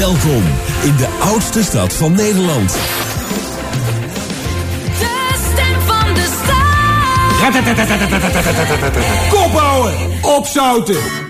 Welkom in de oudste stad van Nederland. De stem van de stad. Kop houden, opzouten.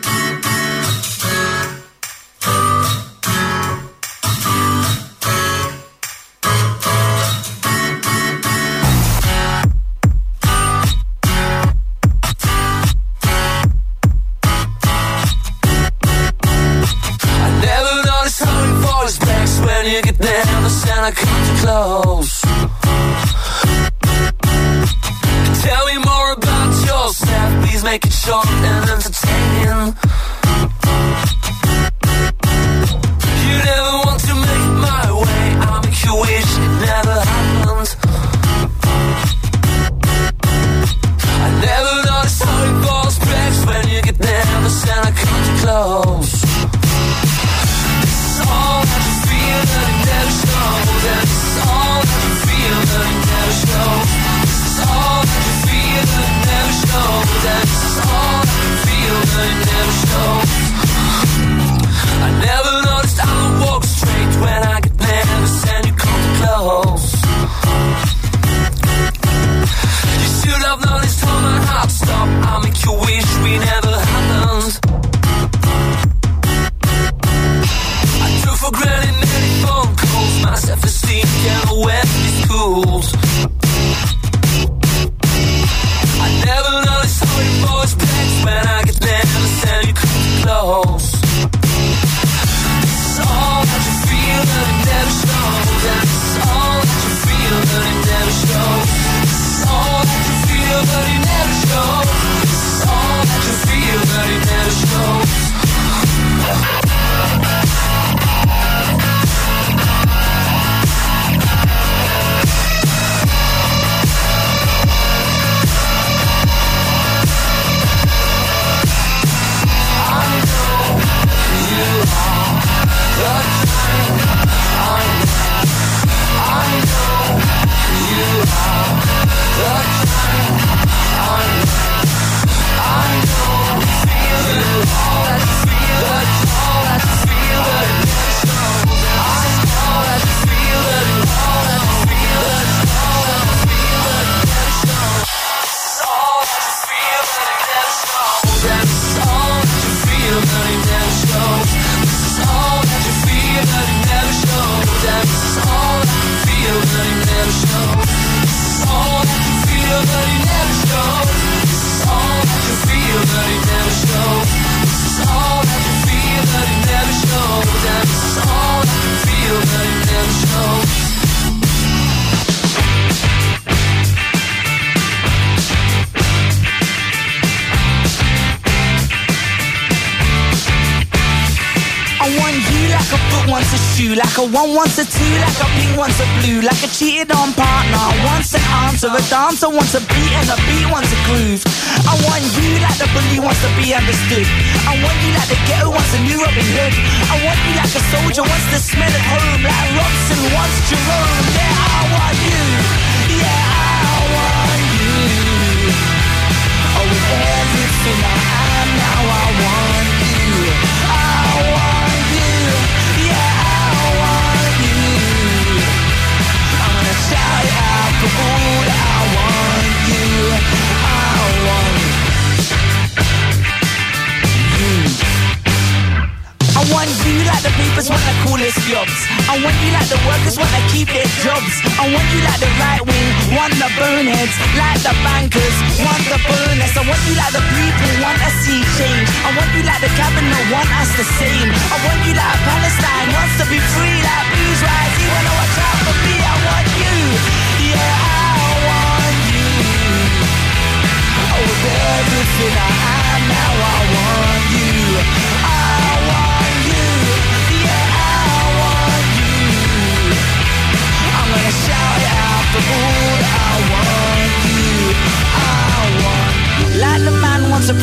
bands like the bankers want the bonus. I want you like the people want a sea change. I want you like the governor want us the same. I want you like a Palestine.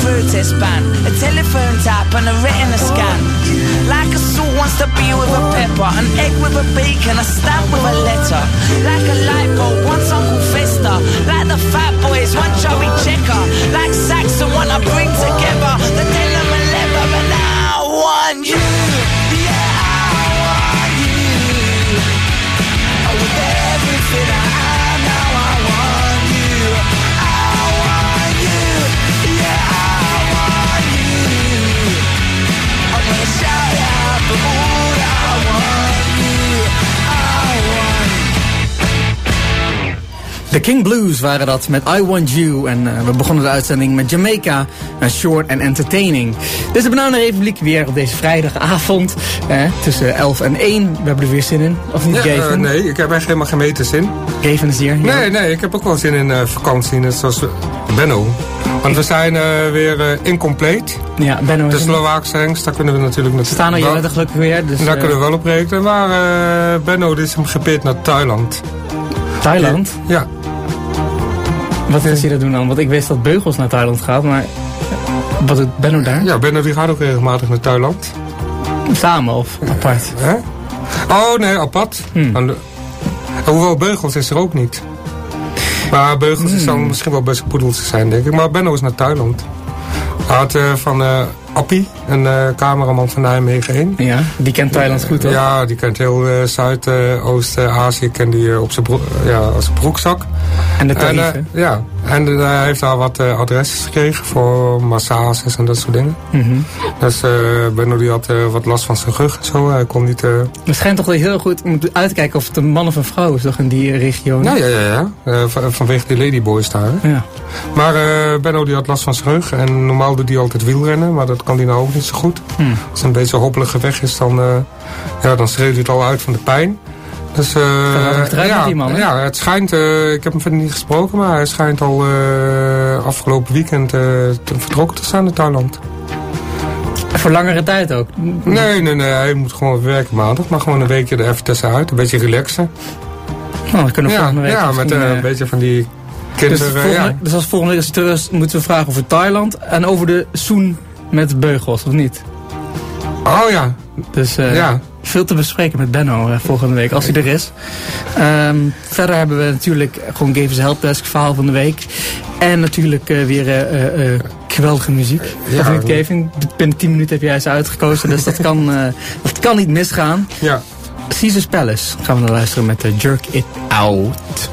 through ban. A telephone tap and a retina scan. Like a salt wants to be with a pepper, an egg with a bacon, a stamp with a letter. Like a light bulb wants Uncle Fester. Like the fat boys want Joey Checker. Like Saxon want to bring together the Dillem and Lever, but now I want you. De King Blues waren dat met I Want You. En uh, we begonnen de uitzending met Jamaica. Uh, short and entertaining. Dit is de Bananenrepubliek weer op deze vrijdagavond. Eh, tussen 11 en 1. We hebben er weer zin in. Of niet, Ja, eh, nee, ik heb echt helemaal geen meter zin. Gavin is hier. ja. Nee, nee, ik heb ook wel zin in eh, vakantie, net zoals eh, Benno. Want we zijn eh, weer eh, incompleet. Ja, Benno De is er. Slovaakse hengst, daar kunnen we natuurlijk We staan er bent er gelukkig weer. Dus, Daar eh, kunnen we wel op rekenen. Maar eh, Benno is hem gepeerd naar Thailand. Thailand. Ja, Wat is hij dat doen dan? Want ik wist dat Beugels naar Thailand gaat, maar... Wat doet Benno daar? ja Benno die gaat ook regelmatig naar Thailand. Samen of apart? Hè? Oh nee, apart. Hmm. En de- Hoewel Beugels is er ook niet. Maar Beugels is Hmm. dan misschien wel best poedeltje zijn, denk ik. Maar Benno is naar Thailand. Hij had eh, van eh Appie, een eh, cameraman van Nijmegen 1. Ja, die kent Thailand goed hoor. Ja, die kent heel eh, Zuidoost-Azië, kent die op zijn ja, als zijn broekzak. En de En, eh, ja, en eh, hij heeft daar wat eh, adresses gekregen voor massages en dat soort dingen. Mhm. Dus Benno die had wat last van zijn rug en zo. Hij kon niet... Het schijnt toch wel heel goed uitkijken of het een man of een vrouw is toch in die regio. Ja, ja, ja. ja. Van- vanwege die ladyboys daar. hè. Ja. Maar Benno die had last van zijn rug. En normaal doet hij altijd wielrennen. Maar dat kan hij nou ook niet zo goed. Hmm. Als het een beetje hoppelige weg is, dan, ja, dan schreeuwt hij het al uit van de pijn. Dus, eh, Gaat wel achteruit ja, met die man, hè? ja, het schijnt, eh, ik heb hem verder niet gesproken, maar hij schijnt al eh, afgelopen weekend eh, vertrokken te staan in Thailand. Voor langere tijd ook. Nee, nee, nee, hij moet gewoon werken maandag, maar gewoon een weekje er even tussenuit, een beetje relaxen. Nou, dan kunnen we Ja, volgende week ja met eh, eh, een beetje van die dus, kinderen. volgende, ja. dus als volgende week hij terug is, moeten we vragen over Thailand en over de Soen met Beugels, of niet? Oh ja, Dus eh, ja. veel te bespreken met Benno eh, volgende week, als hij er is. Ehm, verder hebben we natuurlijk gewoon Gavens Helpdesk verhaal van de week. En natuurlijk eh, weer geweldige muziek. Ja. Kevin? Binnen 10 minuten heb jij ze uitgekozen, dus dat kan, dat kan niet misgaan. ja. Caesar's Palace gaan we naar luisteren met Jerk It Out.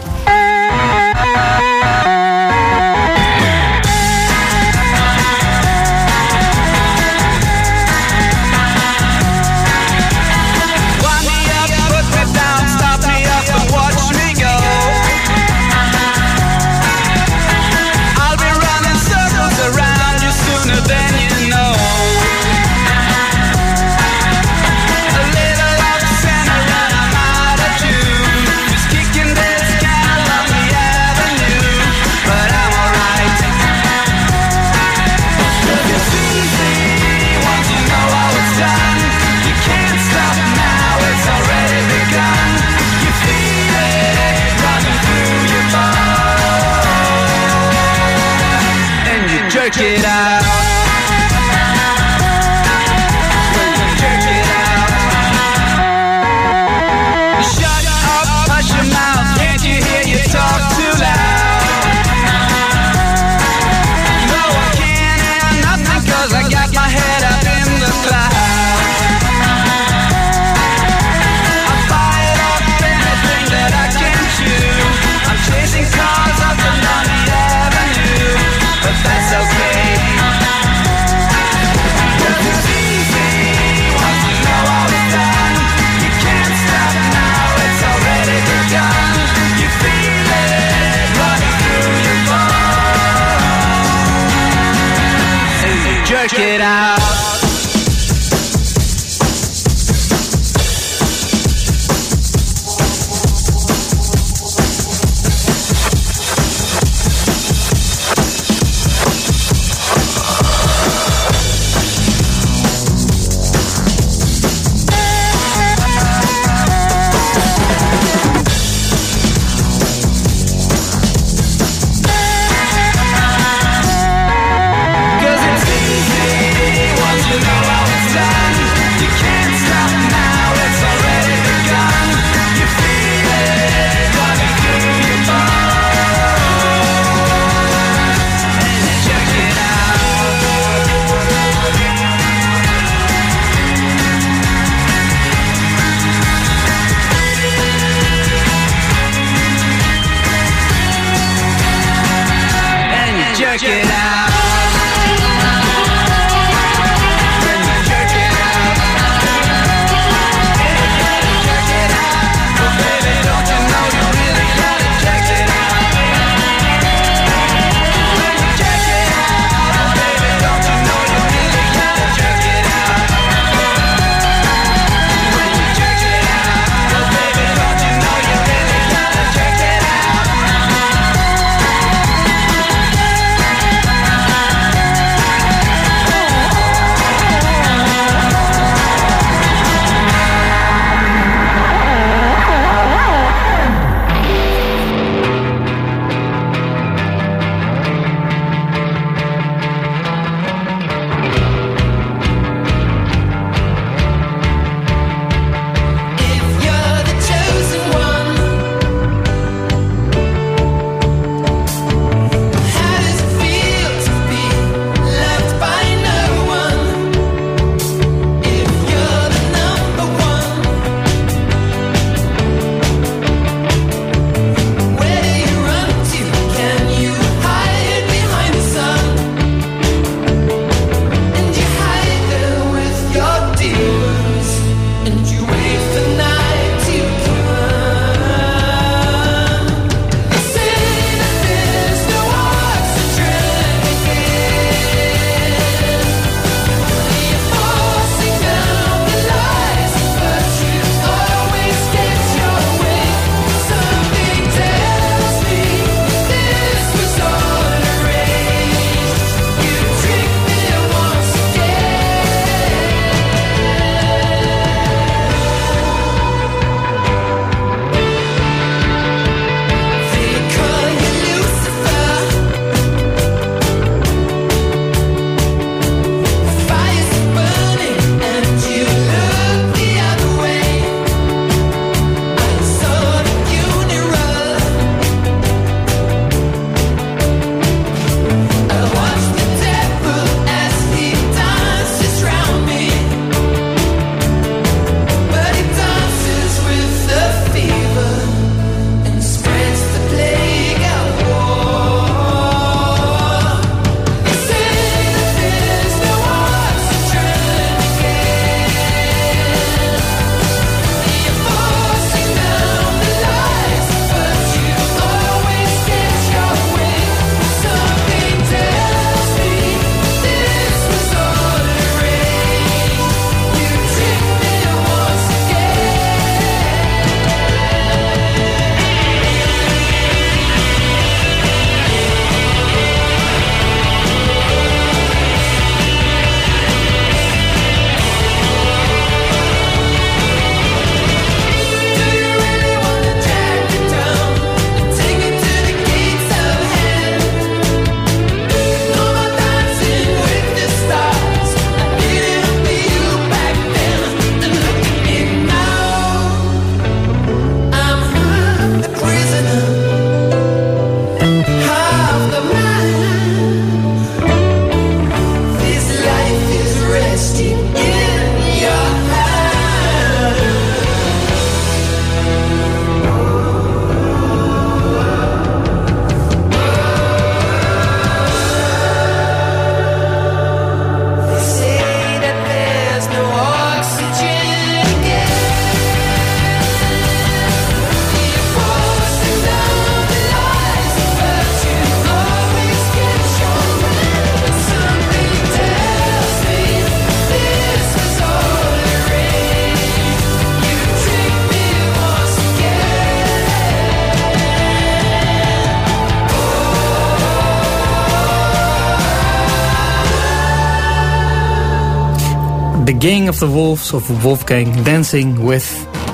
Of the Wolves of Wolfgang Dancing with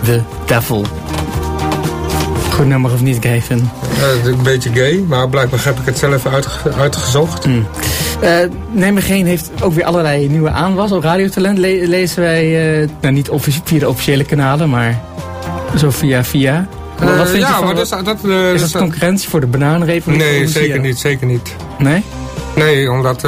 the Devil. Goed nummer of niet, Gavin? Eh, een beetje gay, maar blijkbaar heb ik het zelf uitge- uitgezocht. Neem geen heeft ook weer allerlei nieuwe aanwas. Op Radiotalent le- lezen wij, eh, nou niet via de officiële kanalen, maar zo via via. Wat Eh, vind je ja, van, maar dat is... Dat, is dat dat concurrentie voor de bananenrepubliek? Nee, zeker niet, zeker niet. Nee? Nee, omdat...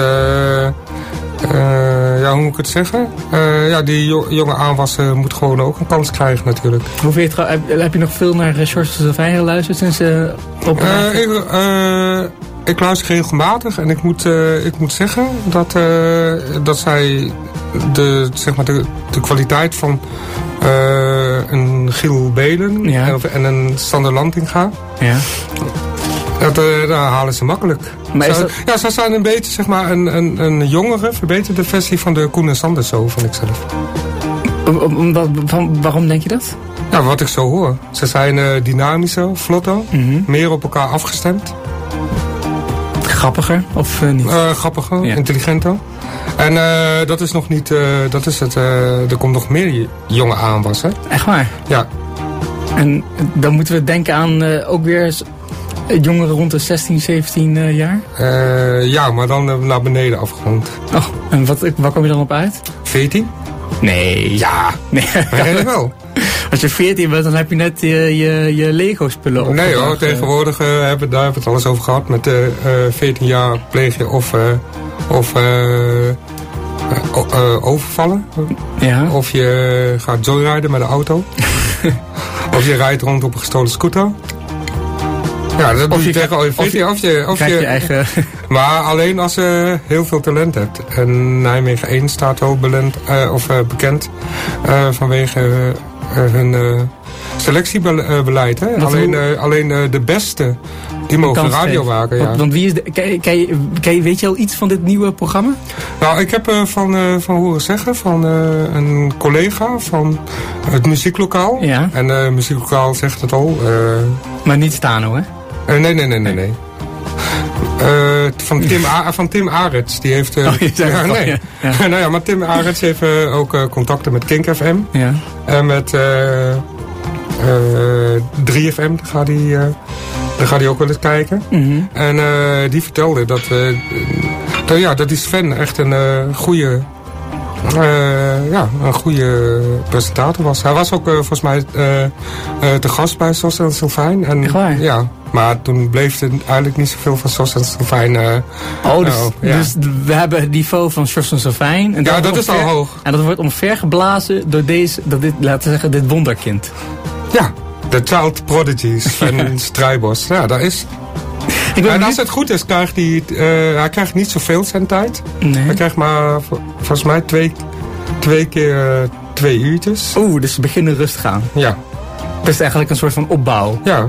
ja, hoe moet ik het zeggen? Eh, ja, die jo- jonge aanwassen moet gewoon ook een kans krijgen natuurlijk. Hoe vind je het, heb, heb je nog veel naar uh, George Sylvain geluisterd sinds ze op Eh, ik, eh, ik luister regelmatig en ik moet, eh, ik moet zeggen dat, eh, dat zij de, zeg maar de, de kwaliteit van eh, een Giel Belen Ja. en, en een Sander Lantinga, Ja. Dat, daar halen ze makkelijk. Maar is Ze- dat- Ja, ze zijn een beetje zeg maar, een, een, een jongere, verbeterde versie van de Koen en Sander show, vind ik zelf. Waarom denk je dat? Ja, wat ik zo hoor. Ze zijn eh, dynamischer, vlotter, Mhm. meer op elkaar afgestemd. Grappiger of eh, niet? Eh, grappiger, Ja. intelligenter. En dat is nog niet, dat is het, er komt nog meer jonge aanwas, hè? Echt waar? Ja. En dan moeten we denken aan ook weer jongeren rond de 16, 17 eh, jaar? Eh, ja, maar dan eh, naar beneden afgerond. Oh, en wat, waar kom je dan op uit? 14? Nee. Ja, Nee. wel. Als je 14 bent, dan heb je net je, je, je Lego-spullen op. Nee hoor, tegenwoordig eh, hebben, daar hebben we het alles over gehad. Met eh, eh 14 jaar pleeg je of, eh, of eh, eh, eh, overvallen. Ja. Of je gaat joyriden met een auto. of je rijdt rond op een gestolen scooter. Ja, dat doe je tegen al of je- 14. Of je, of je, je eigen... Maar alleen als je heel veel talent hebt. En Nijmegen 1 staat ook belend, eh, of, eh, bekend eh, vanwege hun selectiebeleid. Hè? Alleen, hoe- alleen de beste, die mogen radio maken. Ja. Want, want wie is de, kan, je- kan, je, kan je, weet je al iets van dit nieuwe programma? Nou, ik heb eh, van, eh, van horen zeggen van een collega van het muzieklokaal. Ja. En muzieklokaal zegt het al. Maar niet Stano, hè? Eh, nee, nee, nee, nee, nee. Eh, van, Tim A van Tim Arets. Die heeft... Oh, je zei ja, nee. ja. Ja. nou ja, maar Tim Arets heeft ook contacten met Kink FM. Ja. En met eh, eh, 3FM. Daar gaat hij, daar gaat hij ook wel eens kijken. Mhm. En die vertelde dat, dat, ja, dat die Sven echt een goede... eh, ja, een goede presentator was. Hij was ook eh, volgens mij eh, eh, te gast bij Sos en Sylvijn. En, Echt waar? Ja, maar toen bleef er eigenlijk niet zoveel van Sos en Sylvijn. eh, Oh, dus, ja. dus we hebben het niveau van Sjors en Sylvain. En Ja, dat is al hoog. En dat wordt omvergeblazen door deze, door dit, laten we zeggen, dit wonderkind. ja, de Child Prodigies van Strijbos. Ja, dat is... Ik En als het goed is, krijgt hij... eh, hij krijgt niet zoveel zijn tijd. Nee. Hij krijgt maar vol- volgens mij twee, twee keer eh, twee uurtjes. Oeh, dus we beginnen rustig aan. Ja, Het is eigenlijk een soort van opbouw. ja.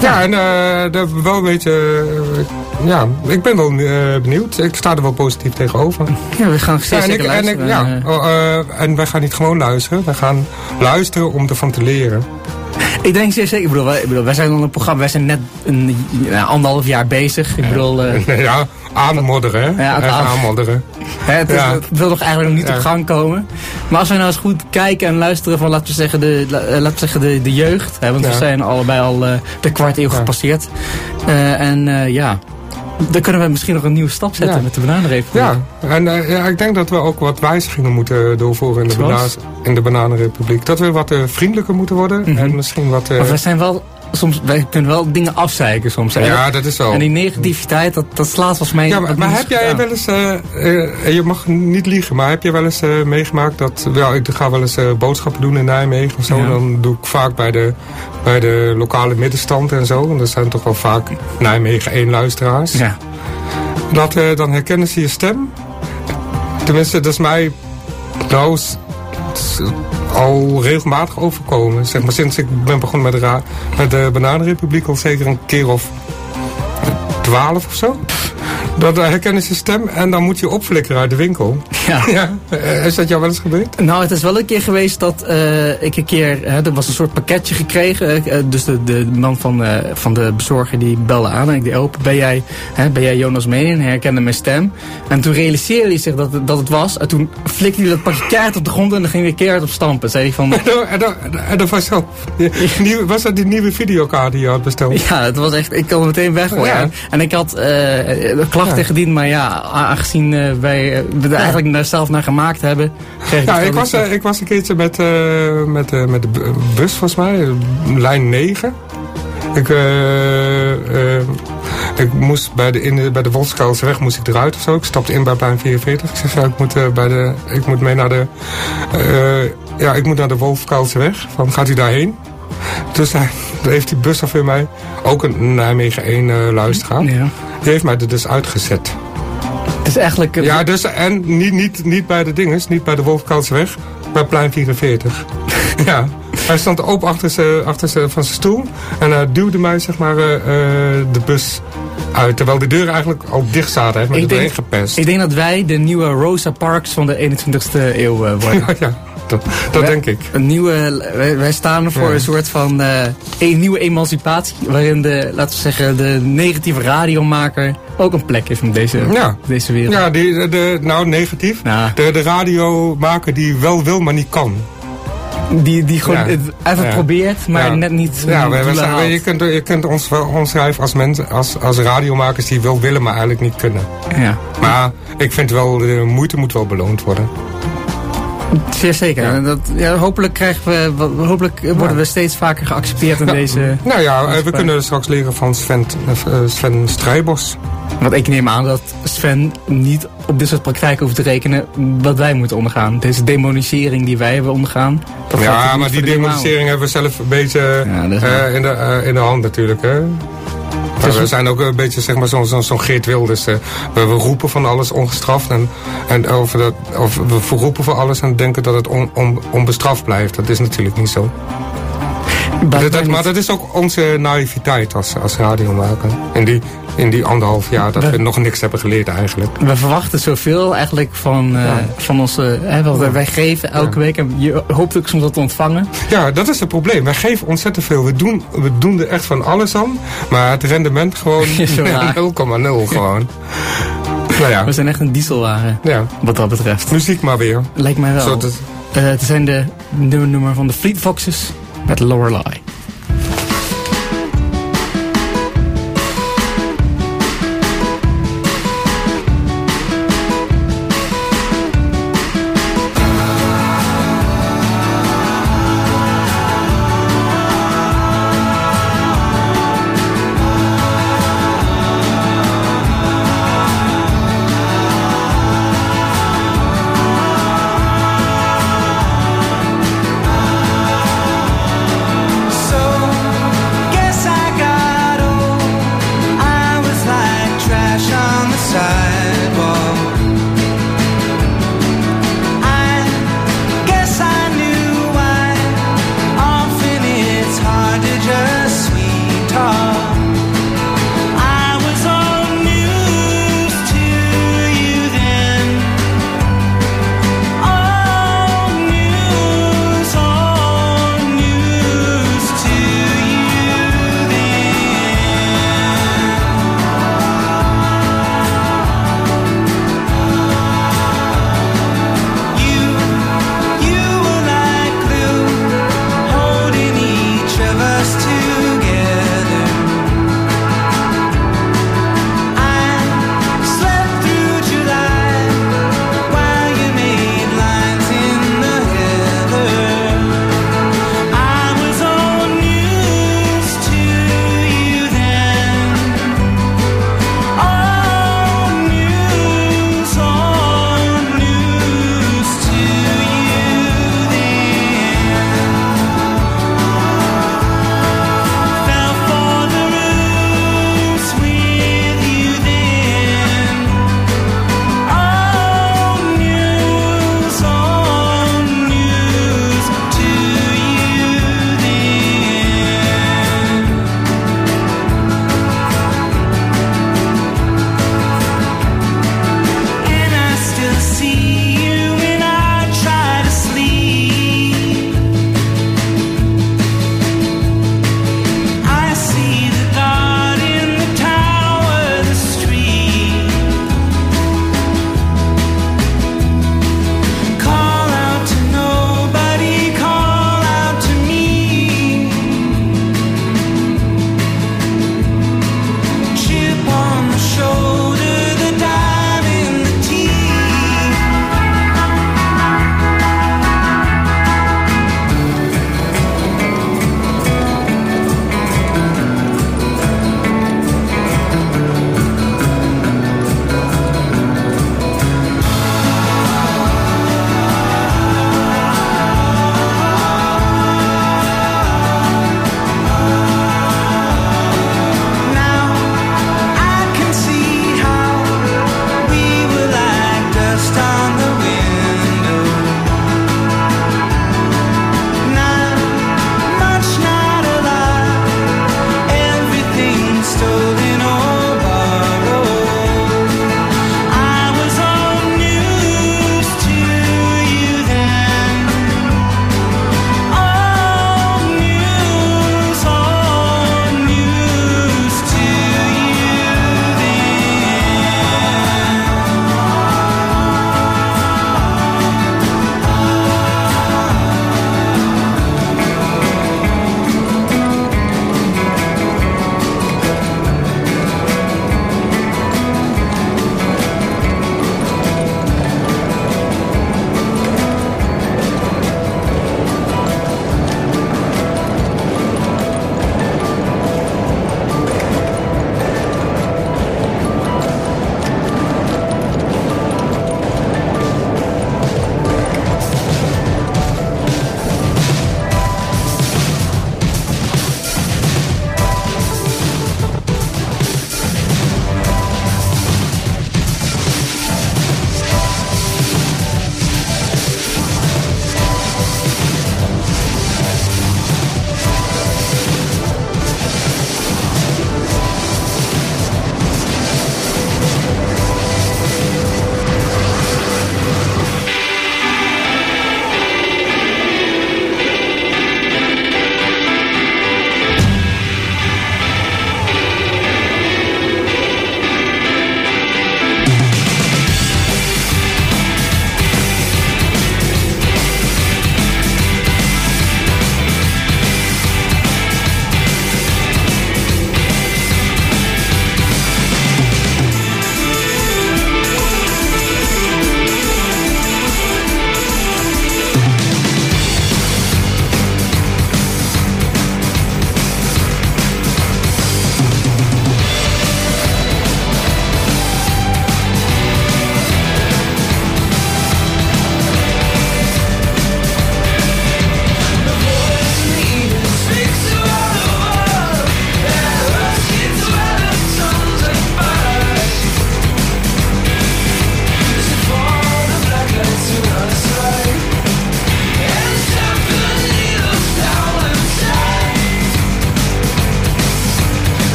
Ja, en dat wel een beetje... ja, ik ben wel benieuwd. Ik sta er wel positief tegenover. Ja, we gaan steeds Ja, en, ik, en, ik, luisteren. ja, En, oh, en wij gaan niet gewoon luisteren. Wij gaan luisteren om ervan te leren. Ik denk zeer zeker, ik bedoel, wij, ik bedoel, wij zijn al een programma, wij zijn net een anderhalf jaar bezig. Ik bedoel, eh, ja, aanmodderen, hè? Ja, het aanmodderen. Hè, het, is- Ja. het wil nog eigenlijk nog niet Ja. op gang komen. Maar als we nou eens goed kijken en luisteren van, laten we zeggen, de, eh, laten we zeggen, de, de jeugd. Hè, want we zijn allebei al eh, de kwart eeuw gepasseerd. En ja, dan kunnen we misschien nog een nieuwe stap zetten Ja. met de Bananenrepubliek. Ja, en eh, ja, ik denk dat we ook wat wijzigingen moeten doorvoeren in de, Zoals? bana in de Bananenrepubliek. Dat we wat eh, vriendelijker moeten worden Mhm. en misschien wat... eh, Want wij zijn wel, soms, wij kunnen wel dingen afzeiken soms. hè. ja, dat is zo. En die negativiteit, dat, dat slaat volgens mij... Ja, maar, maar heb jij wel eens, eh, eh, je mag niet liegen, maar heb je wel eens eh, meegemaakt dat, ja, ik ga wel eens boodschappen doen in Nijmegen of zo, Ja. dan doe ik vaak bij de, bij de lokale middenstand en zo, en er zijn toch wel vaak Nijmegen één luisteraars. Ja. Dat, dan herkennen ze je stem. Tenminste, dat is mij nou al regelmatig overkomen. Zeg maar, sinds ik ben begonnen met de, met de Bananenrepubliek al zeker een keer of twaalf of zo. Dan herkennen ze stem en dan moet je opflikkeren uit de winkel. Ja. Ja, eh, is dat jou wel eens gebeurd? Nou, het is wel een keer geweest dat eh, ik een keer... Hè, er was een soort pakketje gekregen. eh, dus de, de man van, eh, van de bezorger die belde aan. En ik deed open. Ben jij, hè, ben jij Jonas Menen? Hij herkende mijn stem. En toen realiseerde hij zich dat, het- dat het was. En toen flikte hij dat pakje keihard op de grond. En dan ging hij keihard op stampen. Zei hij van... En dan was, zo, nieuwe, was dat die nieuwe videokaart die je had besteld? Ja, het was echt, ik kon het meteen weggooien. Ja. En, ik had eh klachten Ja. gediend, maar ja, aangezien eh, wij eh, we er eigenlijk daar zelf naar gemaakt hebben, het ik was, eh, ik was een keertje met, met, met de bu- bus volgens mij, lijn 9. Ik, ik moest bij de, in de, bij de moest ik eruit of zo. Ik stapte in bij plein 44. Ik zeg, ja, ik moet, bij de, ik moet mee naar de, ja, ik moet naar de Wolfskuilseweg. Van, gaat u daarheen? Dus hij, heeft die buschauffeur mij, ook een Nijmegen 1 eh luisteraar, Ja. Die heeft mij er dus uitgezet. Het is eigenlijk... een- Ja, dus en niet, niet, niet bij de dinges, niet bij de Wolfkalseweg, bij plein 44. ja, hij stond open achter, ze, achter ze, van zijn stoel en hij duwde mij zeg maar eh, eh, de bus uit. Terwijl de deuren eigenlijk al dicht zaten, hij heeft me gepest. Ik denk dat wij de nieuwe Rosa Parks van de 21ste eeuw eh, worden. ja, ja, dat, dat denk ik. Een nieuwe, wij, wij staan voor Ja. een soort van eh, een nieuwe emancipatie. Waarin de, laten we zeggen, de negatieve radiomaker ook een plek heeft in deze, Ja. deze wereld. Ja, die, de, de- nou negatief. Nou. De, de radiomaker die wel wil, maar niet kan. Die, die gewoon Ja. het even Ja. probeert, maar Ja. net niet Ja, wij, wij doelen zijn, haalt. je, kunt, je kunt ons wel omschrijven als mensen, als, als radiomakers die wel willen, maar eigenlijk niet kunnen. Ja, Maar ik vind wel, de moeite moet wel beloond worden. Zeer zeker. Ja. Dat, ja, hopelijk, krijgen we, hopelijk worden we steeds vaker geaccepteerd in deze... Nou ja, eh, we kunnen straks leren van Sven, eh, Sven Strijbos. Want ik neem aan dat Sven niet op dit soort praktijken hoeft te rekenen wat wij moeten ondergaan. Deze demonisering die wij hebben ondergaan. Ja, maar die de demonisering hebben we zelf een beetje eh, in, de, eh, in de hand natuurlijk. Hè? Maar we zijn ook een beetje zeg maar, zo'n zo, zo'n Geert Wilders. we, we roepen van alles ongestraft. En, en over dat, of we roepen van alles en denken dat het on, on- onbestraft blijft. Dat is natuurlijk niet zo. Dat, maar dat is ook onze naïviteit als, als radiomaker. In die, in die anderhalf jaar dat we nog niks hebben geleerd eigenlijk. We verwachten zoveel eigenlijk van, eh, van onze... Hè, wat wij geven elke week. En je hoopt ook soms dat te ontvangen. Ja, dat is het probleem. Wij geven ontzettend veel. We doen, we doen er echt van alles aan. Maar het rendement gewoon Is zo laag. 0,0 gewoon. nou ja, We zijn echt een dieselwagen ja, wat dat betreft. muziek maar weer. Lijkt mij wel. Zodat het, Eh, het zijn de nummer van de Fleet Foxes met Lorelei.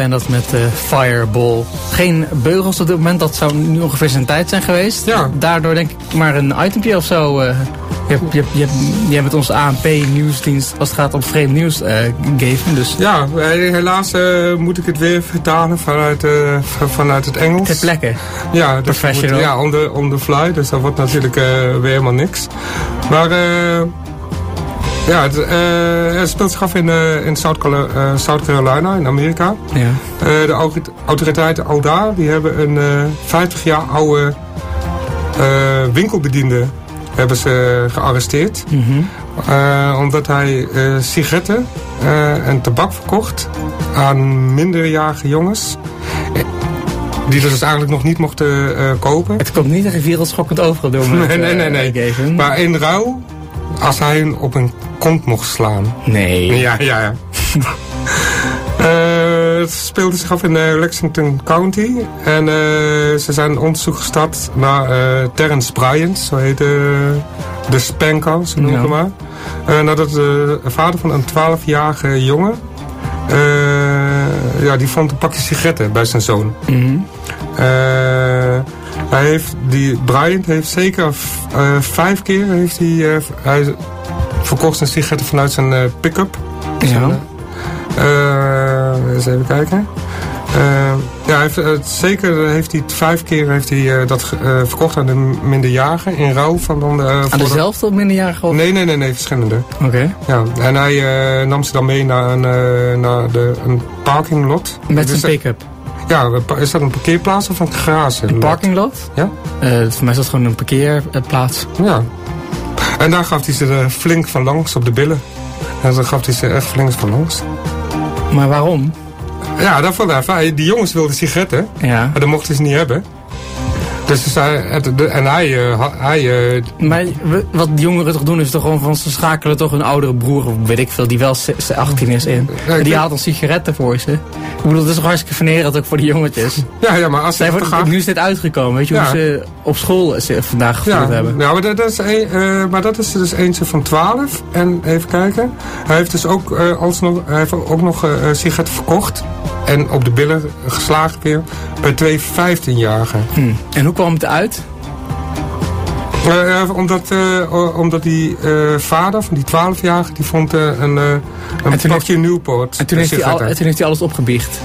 Zijn dat met eh, Fireball. Geen beugels op dit moment, dat zou nu ongeveer zijn tijd zijn geweest. Ja. Daardoor denk ik maar een itempje of zo. eh, je, hebt- je, hebt- je, hebt- bent onze ANP-nieuwsdienst als het gaat om vreemd nieuws eh geven. Dus Ja, helaas moet ik het weer vertalen vanuit, vanuit het Engels. ter plekke. Ja, dus Professional. moet- ja, on the, on the fly. Dus dat wordt natuurlijk weer helemaal niks. Maar eh, ja, het, eh, het speelt zich af in, eh, in South, eh, South Carolina in Amerika. Ja. De autori- autoriteiten al daar die hebben een eh 50 jaar oude winkelbediende hebben ze gearresteerd. Mhm. Omdat hij sigaretten en tabak verkocht aan minderjarige jongens. Die dus eigenlijk nog niet mochten kopen. Het komt niet echt wereldschokkend over door me Nee, nee, nee, nee. Maar in ruil, als hij hen op een kont mocht slaan. Nee. Ja, ja, ja. Eh, het speelde zich af in eh, Lexington County. En eh, ze zijn onderzoek gestart naar Terrence Bryant. Zo heette de spanker, zo noem ik Ja. hem maar. Nadat de vader van een 12-jarige jongen... ja, die vond een pakje sigaretten bij zijn zoon. Eh, hij heeft, die Bryant heeft zeker eh, vijf keer heeft hij, eh, hij verkocht zijn sigaretten vanuit zijn eh, pick-up. Ja. Eens even kijken. Ja, hij heeft, zeker heeft hij vijf keer heeft hij, dat verkocht aan de minderjarigen in rouw van dan de, Aan de- dezelfde of minderjarige? Of... Nee, nee, nee, nee, verschillende. Oké. Ja, en hij nam ze dan mee naar een, naar de, een parking lot. Met Dus, zijn eh, pick-up. Ja, is dat een parkeerplaats of een garage? Een parking lot? Ja? Eh, voor mij is dat gewoon een parkeerplaats. Ja. En daar gaf hij ze er flink van langs op de billen. En dan gaf hij ze echt flink van langs. Maar waarom? Ja, dat vond hij. Die jongens wilden sigaretten. Ja. Maar dat mochten ze niet hebben. Dus het- de- en hij, eh, hij eh, Maar we- wat jongeren toch doen is toch gewoon van ze schakelen toch een oudere broer of weet ik veel die wel ze- ze 18 is in. Ja, ik En die haalt dan sigaretten voor ze. Ik bedoel, dat is toch hartstikke vernerend ook voor die jongetjes. ja, ja, maar als ze wordt, nu is dit uitgekomen, weet je Ja. hoe ze op school ze vandaag gevoeld ja, hebben. ja maar, dat, is een, eh, maar dat is dus eentje van 12. En even kijken. Hij heeft dus ook, eh, alsnog, hij heeft ook nog eh, eh, sigaretten verkocht. En op de billen geslagen weer. Bij twee 15-jarigen. Hm. En hoe kwam het uit? Eh, eh, omdat, eh, omdat die vader van die 12-jarige, die vond een, een pakje Newport. En toen, heeft hij al, en toen heeft hij alles opgebiecht.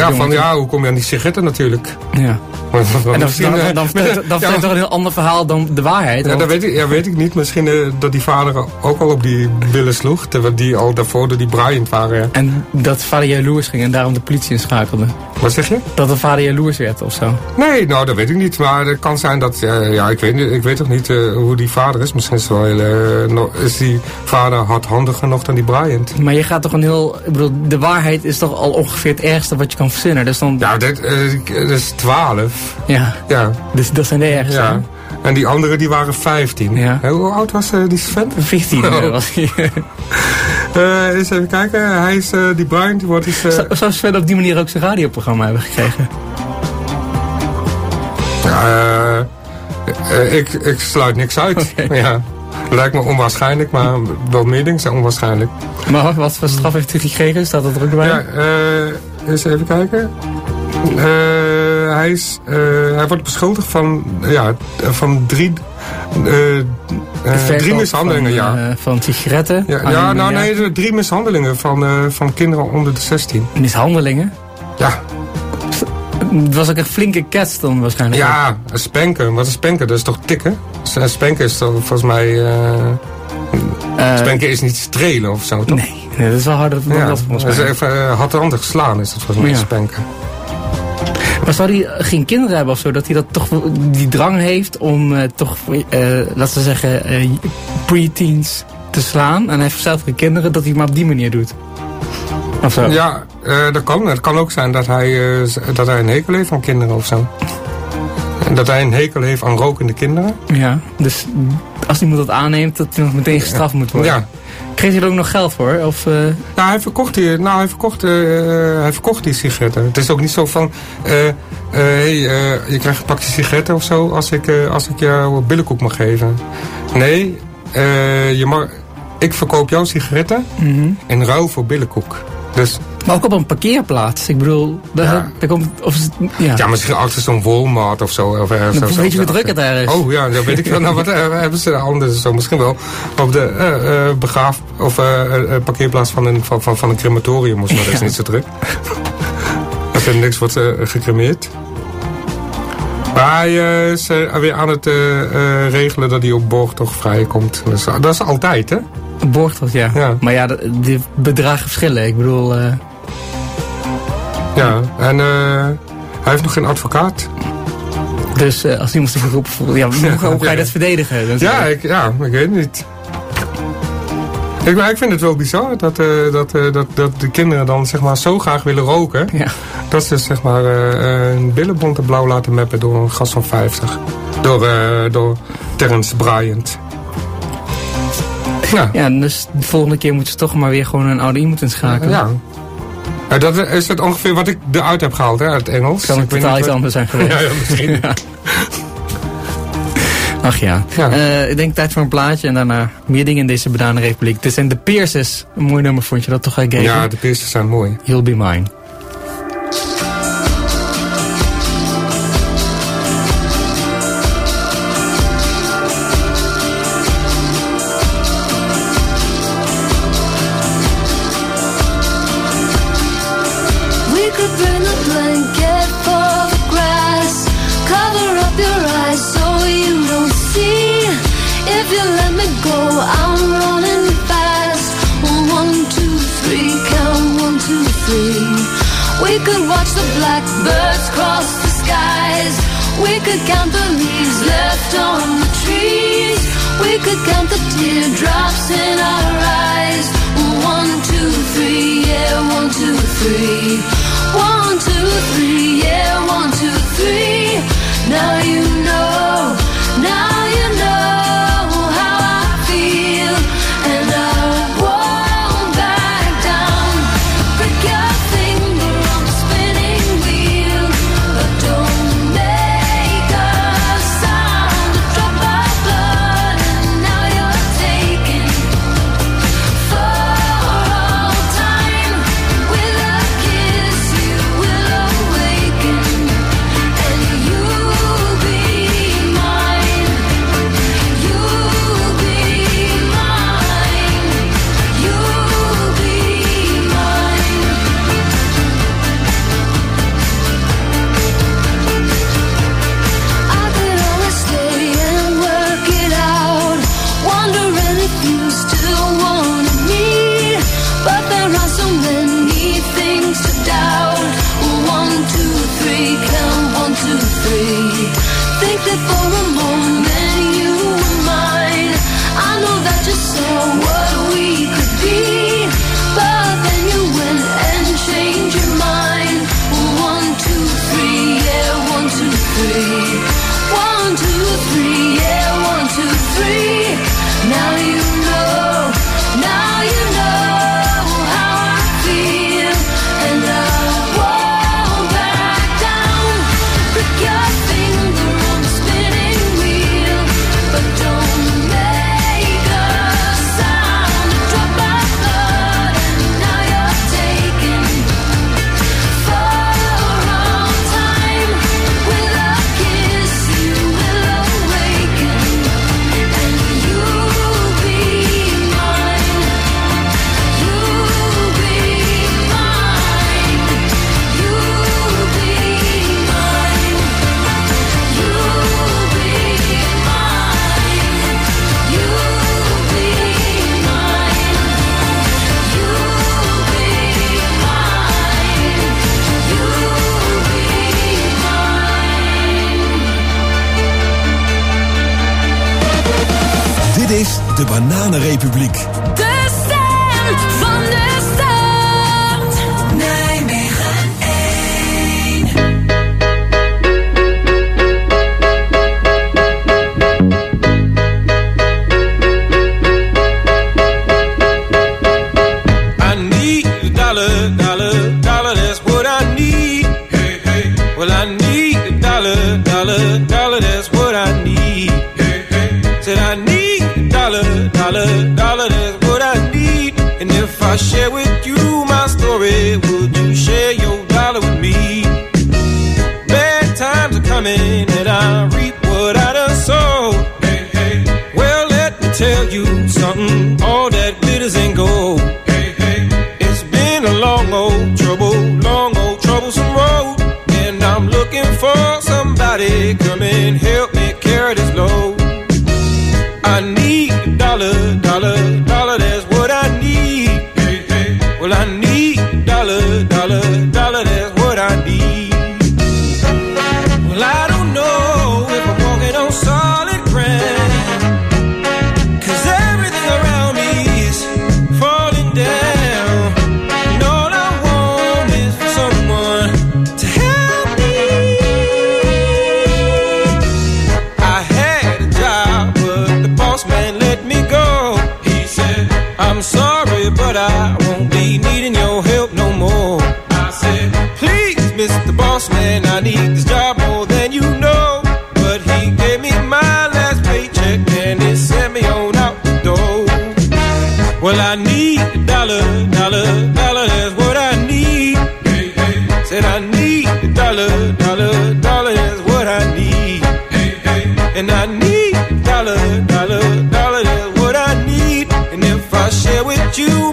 Ja, van ja, hoe kom je aan die sigaretten natuurlijk? Ja. En dan, dan, eh, dan, dan, vertelt- ja, toch een heel ander verhaal dan de waarheid. Ja, dat weet ik, ja, weet ik niet. Misschien eh, dat die vader ook al op die billen sloeg. Terwijl die al daarvoor door die Bryant waren. En dat vader jaloers ging en daarom de politie inschakelde. Wat zeg je? Dat de vader jaloers werd of zo. Nee, nou dat weet ik niet. Maar het kan zijn dat, eh, ja, ik weet, ik weet toch niet eh, hoe die vader is. Misschien is, wel heel, is die vader hardhandiger nog dan die Bryant. Maar je gaat toch een heel... Ik bedoel, de waarheid is toch al ongeveer het ergste wat je kan verzinnen. Dus dan... Nou, dat, eh, dat is 12. Ja, Ja, dus dat zijn de ergste. ja. En die anderen die waren 15. Ja. Hoe oud was eh, die Sven? 15 Oh. was hij. Eh, eens even kijken. Hij is, die Bryant die wordt eh, Zou- Zou Sven op die manier ook zijn radioprogramma hebben gekregen? Ja, ik, ik sluit niks uit. Ja. Lijkt me onwaarschijnlijk, maar wel meer dingen zijn onwaarschijnlijk. Maar wat voor straf heeft hij gekregen? Staat dat er ook bij? Ja, eens even kijken. Eh, hij, is, eh, hij wordt beschuldigd van, ja, van drie, eh, drie mishandelingen. van, ja. van sigaretten. Ja, ja, nou nee, drie mishandelingen van, van kinderen onder de 16. Mishandelingen. Ja, Het was ook een flinke cats dan waarschijnlijk. ja een spanker. Wat is spanker? Dat is toch tikken? Een spanker is toch volgens mij... eh Eh, spanker is niet strelen of zo, toch? Nee, nee, dat is wel harder dan Ja, dat volgens dat is mij. even uh, hardhandig slaan is dat volgens mij Ja. spanken. Maar zou hij eh, geen kinderen hebben of zo? Dat hij dat toch die drang heeft om eh, toch, eh, laten we zeggen, eh, pre-teens te slaan. En hij heeft zelf geen kinderen, dat hij maar op die manier doet. Of zo. Ja, eh, dat kan. Het kan ook zijn dat hij, eh, dat hij een hekel heeft aan kinderen of zo. Dat hij een hekel heeft aan rokende kinderen. Ja, dus als iemand dat aanneemt, dat hij nog meteen gestraft moet worden. Ja. Kreeg hij er ook nog geld voor? Of, eh, Nou, hij verkocht die, nou, hij verkocht, eh, hij verkocht die sigaretten. Het is ook niet zo van... eh eh, hey, eh, je krijgt een pakje sigaretten of zo als ik, eh, als ik jou billenkoek mag geven. Nee, eh, je mag, ik verkoop jouw sigaretten mhm. in ruil voor billenkoek. Dus Maar ook op een parkeerplaats. Ik bedoel, daar, Ja. daar komt... Of, ja. ja, misschien achter zo'n Walmart of zo. Of Dan of zo. weet je hoe druk het daar is. Oh ja, dat weet ik wel. Nou, wat eh, hebben ze daar anders? Zo, misschien wel op de eh, eh, begraaf... of eh, eh, eh, parkeerplaats van een, van, van, van een crematorium of zo. Dat is niet zo druk. Als er niks wordt eh, gecremeerd. Maar hij eh, is eh, weer aan het eh, eh, regelen dat hij op borg toch vrijkomt. Dat is, dat is altijd, hè? Een borgtocht, ja. Ja. Maar ja, de- die bedragen verschillen. Ik bedoel, eh, Ja, en eh, hij heeft nog geen advocaat. dus eh, als iemand zich geroepen voelt... Ja, hoe, hoe ga je dat verdedigen? Dat- Ja, ik, ja, ik weet het niet. Ik, maar ik vind het wel bizar dat, dat, dat, dat de kinderen dan zeg maar zo graag willen roken. Ja. Dat ze zeg maar een billenbont en blauw laten meppen door een gast van 50. Door, door Terence Bryant. Ja, Ja, dus de volgende keer moeten ze toch maar weer gewoon een oude iemand inschakelen. ja. Ja, dat is het ongeveer wat ik eruit heb gehaald hè, uit het Engels. Kan het totaal iets anders zijn geweest. Ja, ja, misschien. Ach ja. Ja. Eh, ik denk tijd voor een plaatje en daarna meer dingen in deze bananenrepubliek. Dit zijn de Pierces. Een mooi nummer vond je dat toch gegeven? Ja, de pisten zijn mooi. You'll be mine. Blackbirds cross the skies. We could count the leaves left on the trees. We could count the teardrops in our eyes. One, two, three, yeah, one, two, three. One, two, three, yeah, one, two, three. Now you know, now you know de Bananenrepubliek. with you my story? Would you share your dollar with me? Bad times are coming and I reap what I done sow. Hey, hey. Well, let me tell you something. All that glitters ain't gold. Hey, hey. It's been a long old trouble, long old troublesome road, and I'm looking for somebody come and help me carry this load. I need a dollar dollar, dollar, dollar, that's what I need. Said I need dollar, dollar, dollar, that's what I need. And I need dollar, dollar, dollar, that's what I need. And if I share with you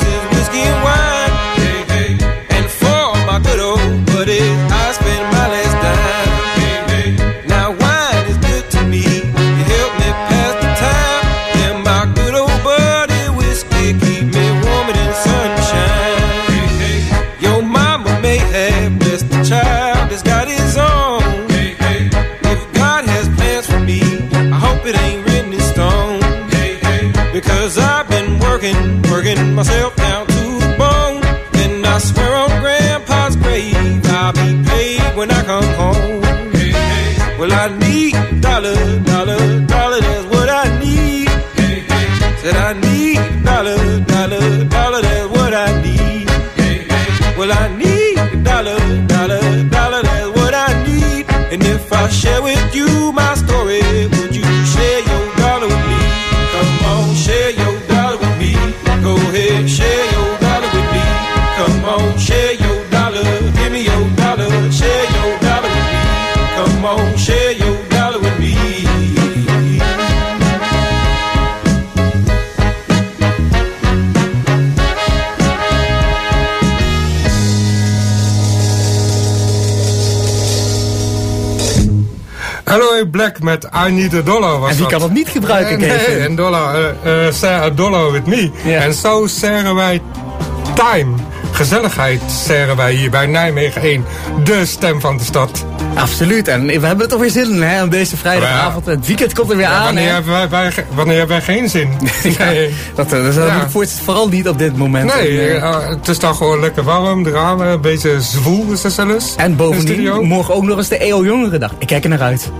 met I Need a Dollar was En wie dat. kan het niet gebruiken, Nee, Kevin? een dollar. eh eh, share a dollar with me. Ja. En zo zeggen wij time. Gezelligheid zeggen wij hier bij Nijmegen 1. De stem van de stad. Absoluut. En we hebben het alweer zin in hè, op deze vrijdagavond. Het weekend komt er weer aan. wanneer, hè. hebben wij, wanneer hebben wij geen zin? Nee, Dat, eh, Ja. ik voorstellen, vooral niet op dit moment. nee En, eh, eh, het is dan gewoon lekker warm. De ramen, een beetje zwoel is zelfs. en bovendien, morgen ook nog eens de EO Jongerendag. Ik kijk er naar uit.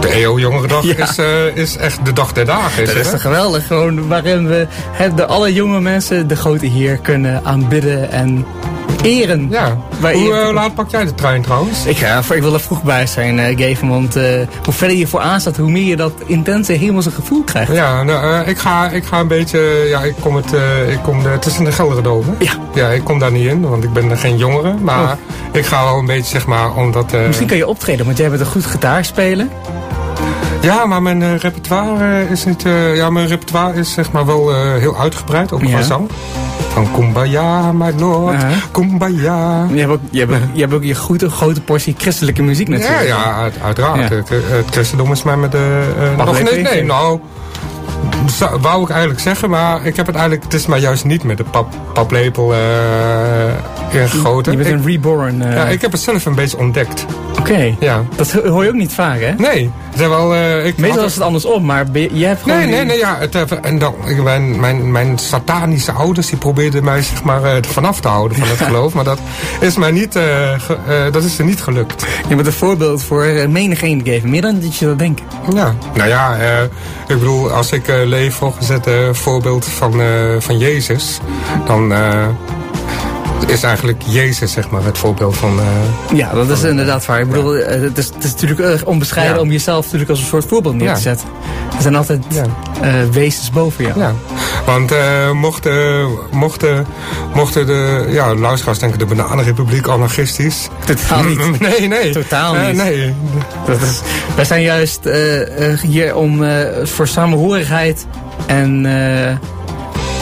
De EO Jongerendag Ja. is, eh, is echt de dag der dagen. Is Dat het, is toch geweldig. Gewoon waarin we de alle jonge mensen de grote heer kunnen aanbidden en eren. Ja. Waar Hoe eh, laat pak jij de trein trouwens? Ik, ga, ik wil er vroeg bij zijn, eh Gaven. Want eh, hoe verder je vooraan staat, hoe meer je dat intense hemelse gevoel krijgt. Ja, nou, eh, ik, ga, ik ga een beetje. Ja, ik kom het. eh, ik kom de, in de Gelderdoom. hè? Ja. Ja, ik kom daar niet in, want ik ben geen jongere. Maar ik ga wel een beetje, zeg maar, omdat. eh, Misschien kan je optreden, want jij bent een goed gitaar spelen. Ja, maar mijn eh, repertoire is niet. eh, ja, mijn repertoire is zeg maar wel eh, heel uitgebreid, ook Ja. qua zang. Van Kumbaya, my lord, Ja. Kumbaya. Je hebt ook je, hebt, ook- je, hebt ook je goede, grote portie christelijke muziek Ja, natuurlijk. ja, uit- uiteraard. Ja. Het, het christendom is mij met de. nog Paplepel nee, nee, nou. zou- Wou ik eigenlijk zeggen, maar ik heb het eigenlijk. Het is mij juist niet met de pap, paplepel ingegoten. Je bent Ik- een reborn. ja, ik heb het zelf een beetje ontdekt. Oké. Oké. Ja. Dat hoor je ook niet vaak, hè? Nee, zijn wel... eh, ik Meestal is het andersom, maar je, hebt gewoon... Nee, nee, nee, ja. Het, eh, en dan, ik- mijn, mijn, mijn satanische ouders die probeerden mij zeg maar eh, vanaf te houden van het geloof. Maar dat is mij niet, ge- dat is er niet gelukt. Je bent een voorbeeld voor uh, menigeen geven. Meer dan dat je dat denkt. Ja, nou ja, ik bedoel, als ik leef volgens het voorbeeld van, van Jezus, dan is eigenlijk Jezus zeg maar het voorbeeld van... eh, Ja, dat is inderdaad waar. Ik bedoel, eh, het, is, het is natuurlijk erg onbescheiden Ja. om jezelf natuurlijk als een soort voorbeeld neer te zetten. Er zijn altijd Ja. eh, wezens boven jou. Ja, want eh, mochten, mochten, mochten de ja, luisteraars denken de Bananenrepubliek anarchistisch. Totaal niet. Nee, nee. Totaal Eh, niet. nee. Dat is, wij zijn juist eh, eh, hier om eh, voor samenhorigheid en eh,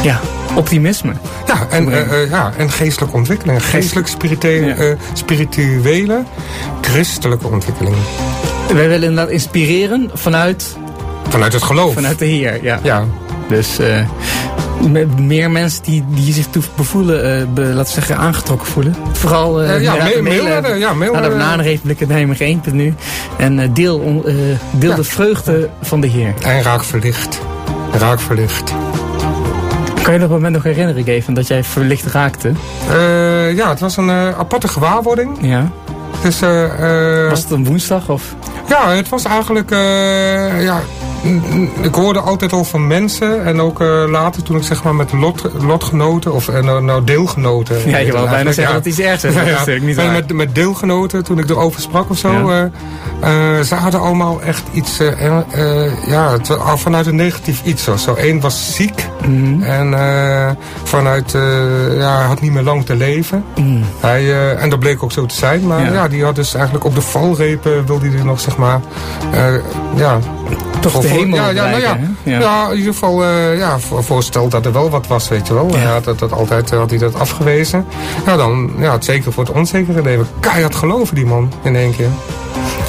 ja, optimisme. Ja, en, eh, eh, ja, en geestelijke ontwikkeling. Geestelijk spirituele, eh, spirituele christelijke ontwikkeling. Wij willen inderdaad inspireren vanuit, Vanuit het geloof. vanuit de Heer. Ja. Ja, Dus me- meer mensen die, die zich toe bevoelen, be- laten we zeggen, aangetrokken voelen. Vooral Eh, ja, ja, mail- mail mailen de- ja, mail naar de naar de- Bananenrepubliek en Nijmegen 1.nu. En deel, on- deel Ja. de vreugde van de Heer. en raak verlicht. Raak verlicht. Kan je dat moment nog herinneren, Geven, dat jij verlicht raakte? Eh, ja, het was een eh, aparte gewaarwording. Ja. Dus, Was het een woensdag? Of? Ja, het was eigenlijk... ja, ik hoorde altijd al van mensen. En ook eh, later toen ik zeg maar met lot, lotgenoten... Of eh, nou, deelgenoten... Ja, je wou bijna zeggen ja. dat iets ergs is. maar Dat is natuurlijk niet waar. met, met deelgenoten, toen ik erover sprak of zo... Ja. eh, ze hadden allemaal echt iets... ja, vanuit een negatief iets of zo. Eén was ziek. Mhm. En vanuit... ja, hij had niet meer lang te leven. Mm. Hij, en dat bleek ook zo te zijn. Maar Ja. ja, die had dus eigenlijk op de valrepen wilde hij er nog, zeg maar... ja, Toch de hemel ja, ja, nou ja, ja. Ja. in ieder geval eh, ja, voor, voorstel dat er wel wat was, weet je wel. Hij had dat, dat altijd eh, had hij dat afgewezen. Ja, dan ja, het zeker voor het onzekere leven. Keihard geloven die man in één keer.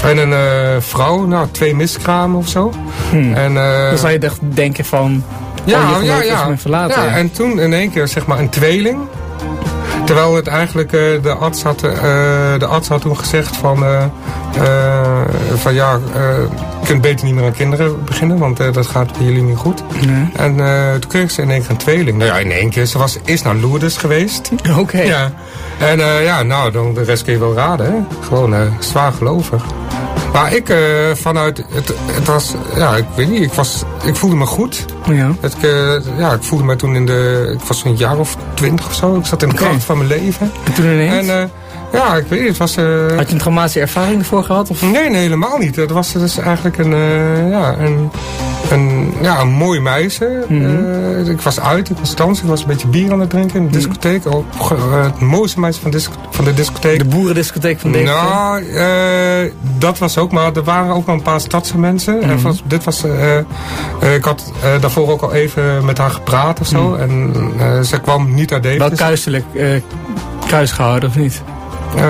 En een eh, vrouw, nou, twee miskramen of zo. Hmm. En, eh, Dan zou je echt denken van... ja, oh, ja, ja. me verlaten. ja, en toen in één keer zeg maar een tweeling. Terwijl het eigenlijk, de, arts had, de arts had toen gezegd van, van ja, kunt beter niet meer aan kinderen beginnen, want eh, dat gaat bij jullie niet goed. Nee. En eh, toen kreeg ze in één keer een tweeling. Nou ja, in één keer. Ze was eerst naar Lourdes geweest. Oké. Ja. En eh, ja, nou, dan de rest kun je wel raden, hè. Gewoon zwaar gelovig. Maar ik, vanuit, het, het was, ja, ik weet niet, ik, was, ik voelde me goed. Ja. Het, ja, ik voelde me toen in de, ik was zo'n jaar of twintig of zo. Ik zat in de kracht van mijn leven. En toen ineens? En ja, ik weet niet, het was... eh, Had je een traumatische ervaring ervoor gehad? Of? Nee, nee, helemaal niet. Het was dus eigenlijk een, eh, ja, een, een, ja, een mooi meisje. Mhm. Eh, ik was uit, ik was dansen, ik was een beetje bier aan het drinken in de discotheek. Oh, het mooiste meisje van, disco- van de discotheek. De boerendiscotheek van Deventer? Nou, dat was ook, maar er waren ook wel een paar stadse mensen. En was, dit was, ik had daarvoor ook al even met haar gepraat of zo. En ze kwam niet uit Wel Deventer. kuiselijk kruis gehouden of niet? Eh,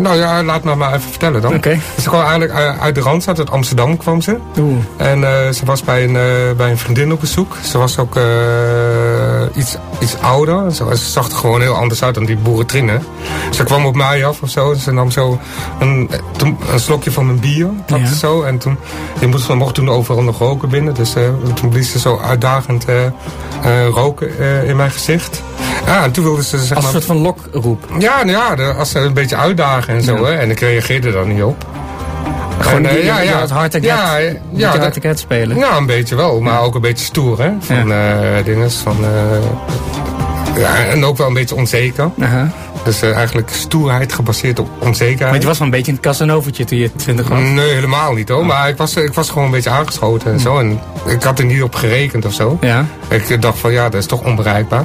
nou ja, laat me maar even vertellen dan. Oké. Ze kwam eigenlijk uit- uit de Randstad, uit Amsterdam kwam ze. Oeh. En eh, ze was bij een, eh, bij een vriendin op bezoek. Ze was ook eh, iets, iets ouder. Ze, ze zag er gewoon heel anders uit dan die boerentrinnen. Ze kwam op mij af of zo. En ze nam zo een, toen- een slokje van mijn bier. Dat Ja. zo. En toen, die moest, mocht toen overal nog roken binnen. Dus eh, toen blies ze zo uitdagend eh, eh, roken eh, in mijn gezicht. Ja, en toen wilde ze zeg Als een maar... soort van lokroep. Ja, nou ja, als ze een beetje uitdagen en zo. Ja. Hè, en ik reageerde daar niet op. Gewoon En, eh, ja, ja, het hard get, Ja, ja, ja, dat- spelen. ja, een beetje wel, maar ook een beetje stoer, hè? Van eh dingen, van... eh, ja, en ook wel een beetje onzeker. Dus eigenlijk stoerheid gebaseerd op onzekerheid. Want je was wel een beetje een Casanovertje toen je 20 was. Nee, helemaal niet hoor. Maar ik was, ik was gewoon een beetje aangeschoten en zo. En ik had er niet op gerekend of zo. Ja. Ik dacht van ja, dat is toch onbereikbaar.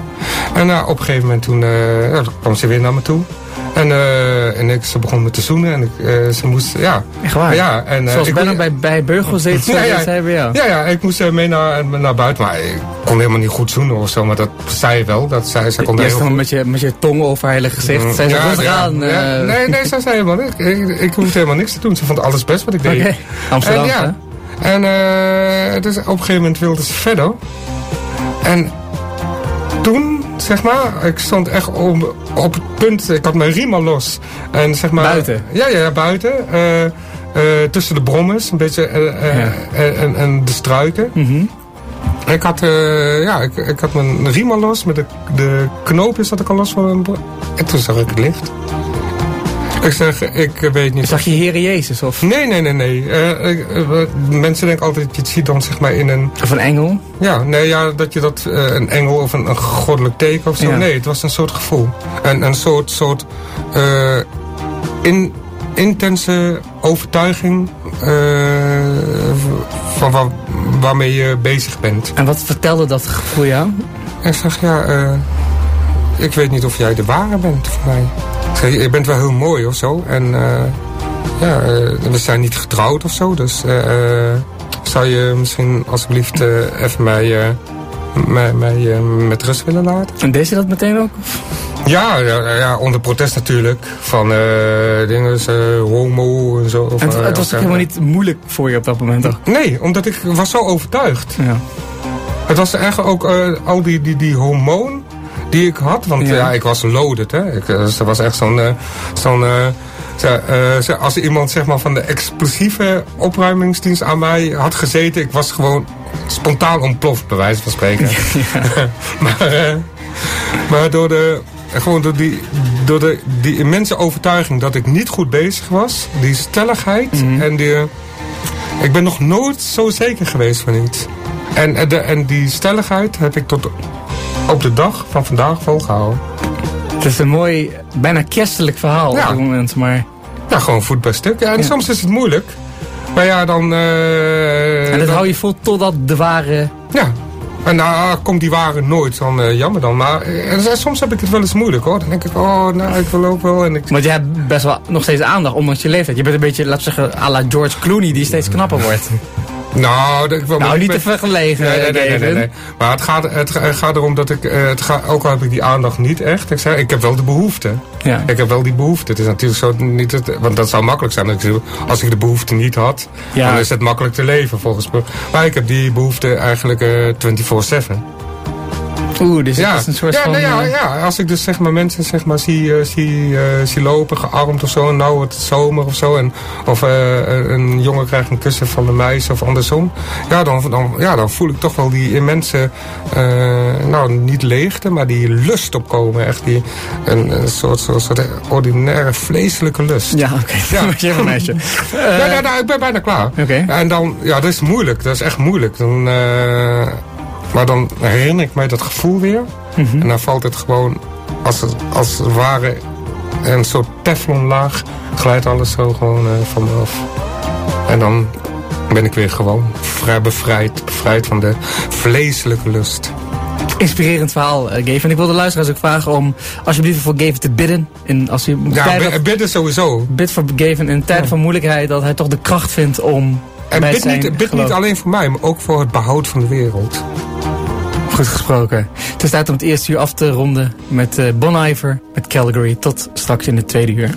En nou, op een gegeven moment toen ja, toen kwam ze weer naar me toe. En, eh, en ik, ze begon me te zoenen en ik, eh, ze moest, ja. Echt waar? Ja, en, eh, Zoals ik kon- bij, bij Beugel deed, zo Ja, ja. deed zij bij jou. Ja, ja, ik moest mee naar, naar buiten. Maar ik kon helemaal niet goed zoenen of zo. Maar dat zei je wel. Dat zei, zij kon Je heel met je, met je tong over haar hele gezicht. Zij zei, rustig aan. ja. eh, Nee, nee, zij zei helemaal niks. Ik, ik hoefde helemaal niks te doen. Ze vond alles best wat ik deed. Oké. Amsterdam, en, ja. En eh, dus op een gegeven moment wilde ze verder. En toen zeg maar. Ik stond echt op, op het punt, ik had mijn riem al los. En zeg maar... Buiten? Ja, ja, buiten. Eh, eh, tussen de brommers, een beetje, eh, Ja. en, en, de struiken. Mhm. Ik had, ja, ik, ik had mijn riem al los, met de, de knoopjes had ik al los van mijn En toen zag ik het licht. Ik zeg, ik weet niet... Zag je Heer Jezus of, Nee, nee, nee, nee. Eh, eh, mensen denken altijd dat je het ziet dan zeg maar in een... of een engel? Ja, nee, ja, dat je dat eh, een engel of een, een goddelijk teken of zo. Ja. Nee, het was een soort gevoel. En een soort, soort in, intense overtuiging eh, van waar, waarmee je bezig bent. En wat vertelde dat gevoel jou? Ik zeg, ja, ik weet niet of jij de ware bent voor mij. Zeg, je bent wel heel mooi of zo. En eh, ja, eh, we zijn niet getrouwd of zo. Dus eh, zou je misschien alsjeblieft even mij, mij, mij met rust willen laten? En deed je dat meteen ook? Ja, ja, ja onder protest natuurlijk. Van dingen, als, eh, homo en zo. Of, En het, het was ook helemaal niet moeilijk voor je op dat moment toch? Nee, omdat ik was zo overtuigd. Ja. Het was eigenlijk ook al die, die, die hormoon die ik had. Want Ja. ja, ik was loaded. Hè. Ik, eh, dus er was echt zo'n... eh, zo'n eh, eh, als iemand zeg maar, van de explosieve opruimingsdienst aan mij had gezeten... ik was gewoon spontaan ontploft, bij wijze van spreken. maar, eh, maar door de... Gewoon door, die, door de, die immense overtuiging dat ik niet goed bezig was. Die stelligheid en die... Ik ben nog nooit zo zeker geweest van iets. En, en de, en die stelligheid heb ik tot op de dag van vandaag volgehouden. Het is een mooi, bijna kerstelijk verhaal Ja. op dit moment, maar... Ja, gewoon voet bij stuk. Ja, en Ja. soms is het moeilijk. Maar ja, dan... eh, En dat dan- hou je vol totdat de ware... Ja. En nou, komt die ware nooit, dan eh, jammer dan. Maar en soms heb ik het wel eens moeilijk hoor. Dan denk ik, oh, nou, ik wil ook wel. En ik, Want je hebt best wel nog steeds aandacht, ondanks je leeftijd. Je bent een beetje, we zeggen, à la George Clooney, die steeds knapper wordt. nou, dat- nou, ik niet ben- te vergelegen, Nee, nee, nee. Maar het gaat, het, ga- het gaat erom dat ik, eh, het ook al heb ik die aandacht niet echt. Ik, zeg, ik heb wel de behoefte. Ja. Ik heb wel die behoefte. Het is natuurlijk zo niet, het, want dat zou makkelijk zijn. Als ik de behoefte niet had, Ja. dan is het makkelijk te leven volgens me. Maar ik heb die behoefte eigenlijk eh 24-7. Oeh, dus Ja, is een soort ja, van... nou ja, eh, ja, als ik dus zeg maar mensen zeg maar, zie, eh, zie, eh, zie lopen, gearmd of zo, en nou het zomer of zo, en, of een jongen krijgt een kussen van een meisje of andersom, ja dan, dan, ja, dan voel ik toch wel die immense, nou niet leegte, maar die lust opkomen. Echt die, een, een soort, soort, soort ordinaire vleeselijke lust. Ja, oké. Ja. Je even, meisje. Ja, ja, nou, ik ben bijna klaar. Oké. En dan, ja, dat is moeilijk. Dat is echt moeilijk. Dan, maar dan herinner ik mij dat gevoel weer. Mhm. En dan valt het gewoon, als het, als het ware, een soort teflonlaag, glijdt alles zo gewoon eh, van me af. En dan ben ik weer gewoon vrij bevrijd, bevrijd van de vleeselijke lust. Inspirerend verhaal, eh, Gavin. En ik wil de luisteraars ook vragen om alsjeblieft voor Gavin te bidden. En als je Ja, tijden- bidden sowieso. bid voor Gavin in tijden Ja. van moeilijkheid, dat hij toch de kracht vindt om En bid, niet, bid niet alleen voor mij, maar ook voor het behoud van de wereld. Goed gesproken. Het is tijd om het eerste uur af te ronden met eh Bon Iver, met Calgary. Tot straks in het tweede uur.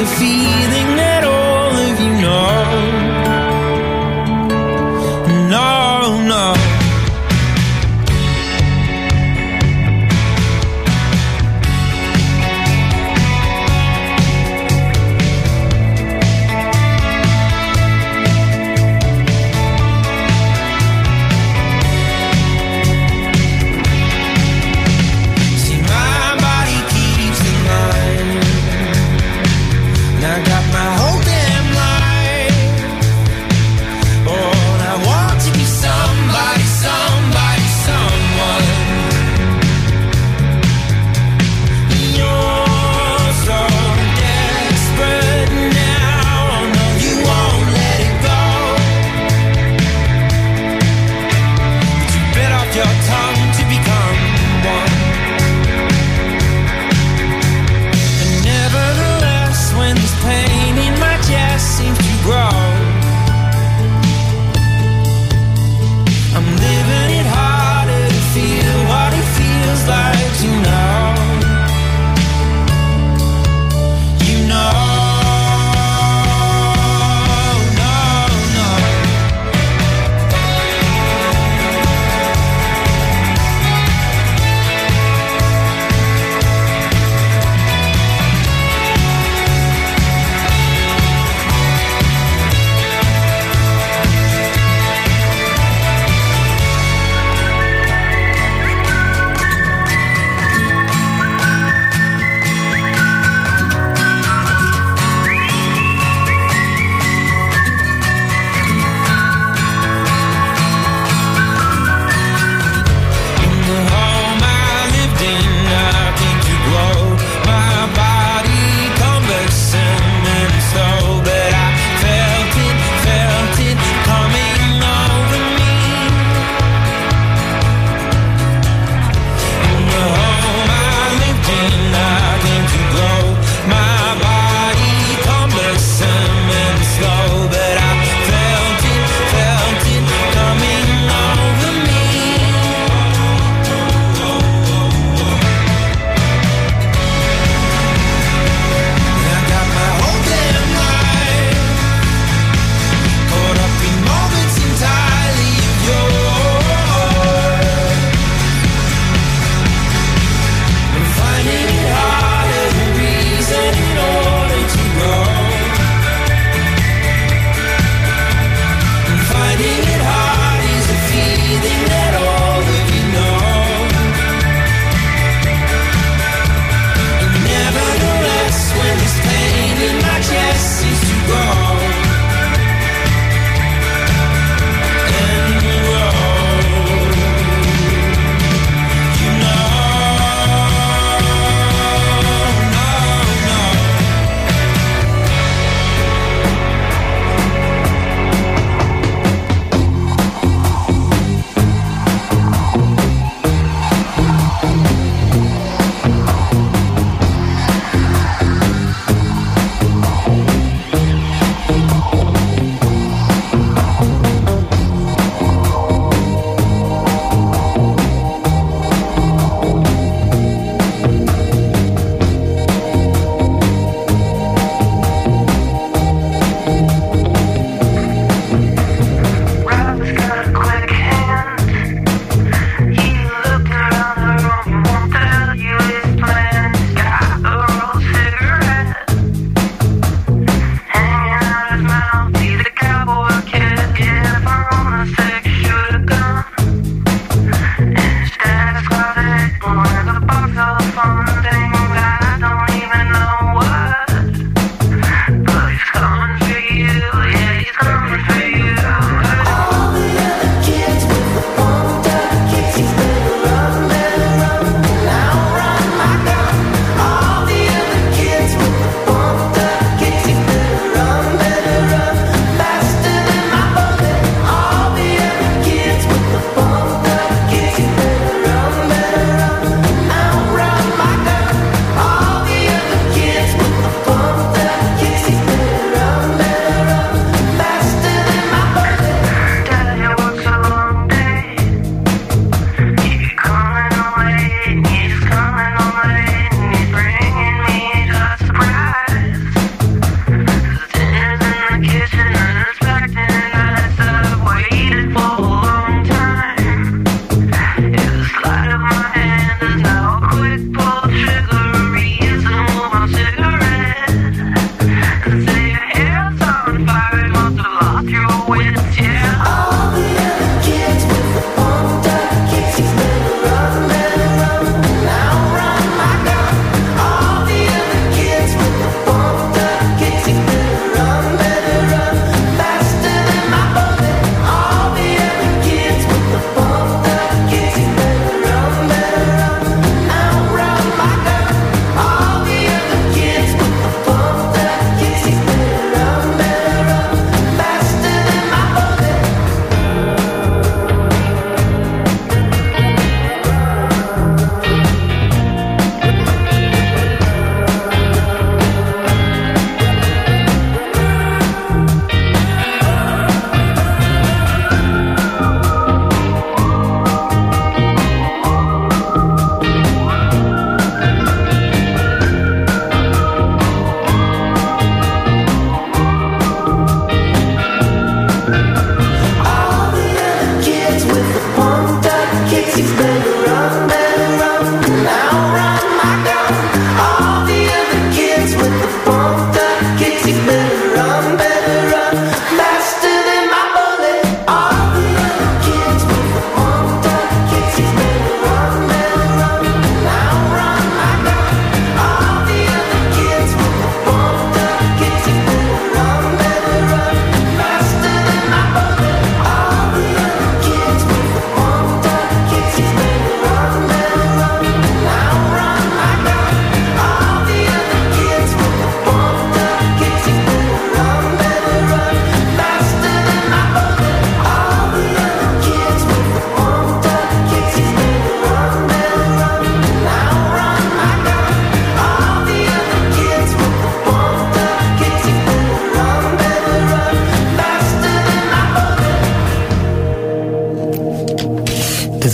Hard is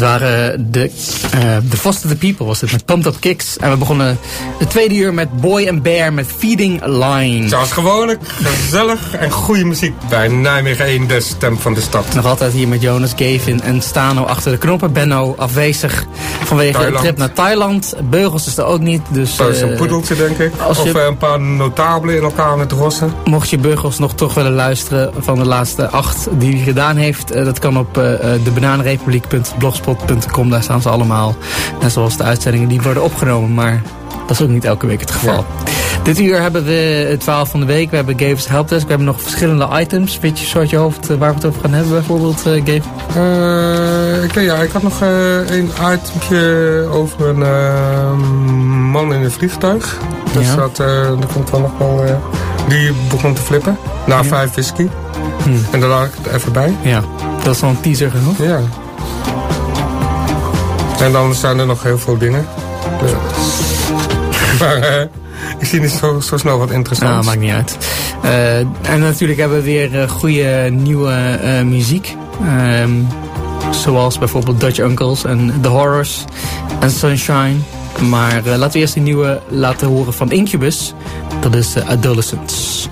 waren de eh the Foster the People was het met Pumped Up Kicks. En we begonnen het tweede uur met Boy and Bear met Feeding Line. Zoals gewoonlijk, gezellig en goede muziek bij Nijmegen 1, de stem van de stad. Nog altijd hier met Jonas, Gavin en Stano achter de knoppen. Benno afwezig vanwege Thailand. een trip naar Thailand. Beugels is er ook niet. Dus Dat is een eh, poedeltje, denk ik. als Of eh, een paar notabelen in elkaar het rossen. mocht je Beugels nog toch willen luisteren van de laatste acht die hij gedaan heeft. dat kan op eh, debananenrepubliek.blogspot.com. Daar staan ze allemaal. Net zoals de uitzendingen die worden opgenomen. Maar dat is ook niet elke week het geval. Dit uur hebben we het 12 van de week. We hebben Gavis Helpdesk. We hebben nog verschillende items. Weet je zo uit je hoofd eh, waar we het over gaan hebben bijvoorbeeld, eh Gabe? Eh, ik, ja, ik had nog een itemje over een eh, man in een vliegtuig. Dus Ja. dat, dat komt wel nog wel... die begon te flippen. Na vijf whisky. Hmm. En daar laat ik het even bij. Ja, dat is wel een teaser genoeg. Ja. En dan zijn er nog heel veel dingen. Dus- maar eh, ik zie niet zo, snel wat Nou, interessants. maakt niet uit. Eh, en natuurlijk hebben we weer eh, goede nieuwe muziek. Ehm, zoals bijvoorbeeld Dutch Uncles en The Horrors en Sunshine. Maar laten we eerst die nieuwe laten horen van Incubus. Dat is Adolescence.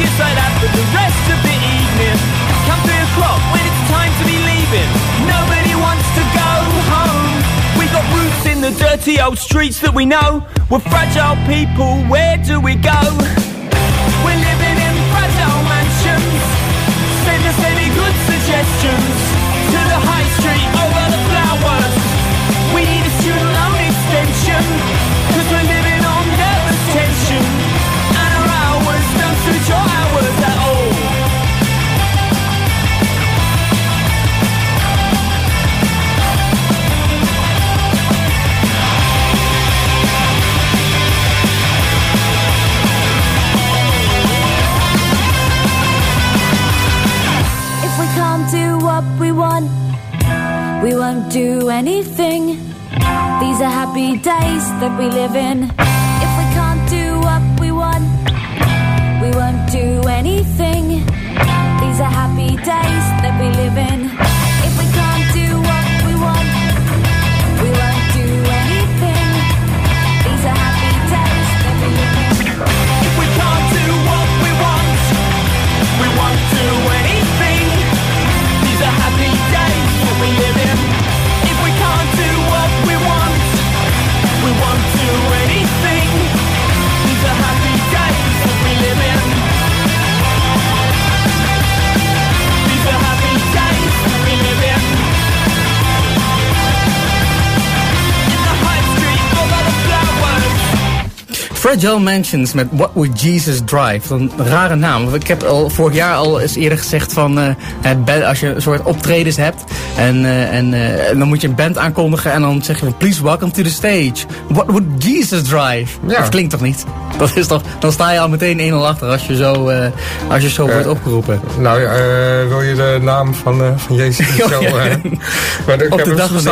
It stays just for the rest of the evening. Come three o'clock when it's time to be leaving. Nobody wants to go home. We got roots in the dirty old streets that we know. We're fragile people, where do we go? We're living in fragile mansions. Send us any good suggestions what we want, we won't do anything. These are happy days that we live in. If we can't do what we want, we won't do anything. These are happy days that we live in. Fragile Mansions met What Would Jesus Drive. Een rare naam. Ik heb al vorig jaar al eens eerder gezegd van... eh, het band- als je een soort optredens hebt... En, eh, en, eh, dan moet je een band aankondigen... en dan zeg je van... Please welcome to the stage. What would Jesus drive? Ja. Dat klinkt toch niet? Dat is toch, dan sta je al meteen 1-0 achter als je zo, eh, als je zo wordt opgeroepen. Nou, ja, eh, wil je de naam van, eh, van Jezus Ja, zo... eh, maar ik Op heb de dag van de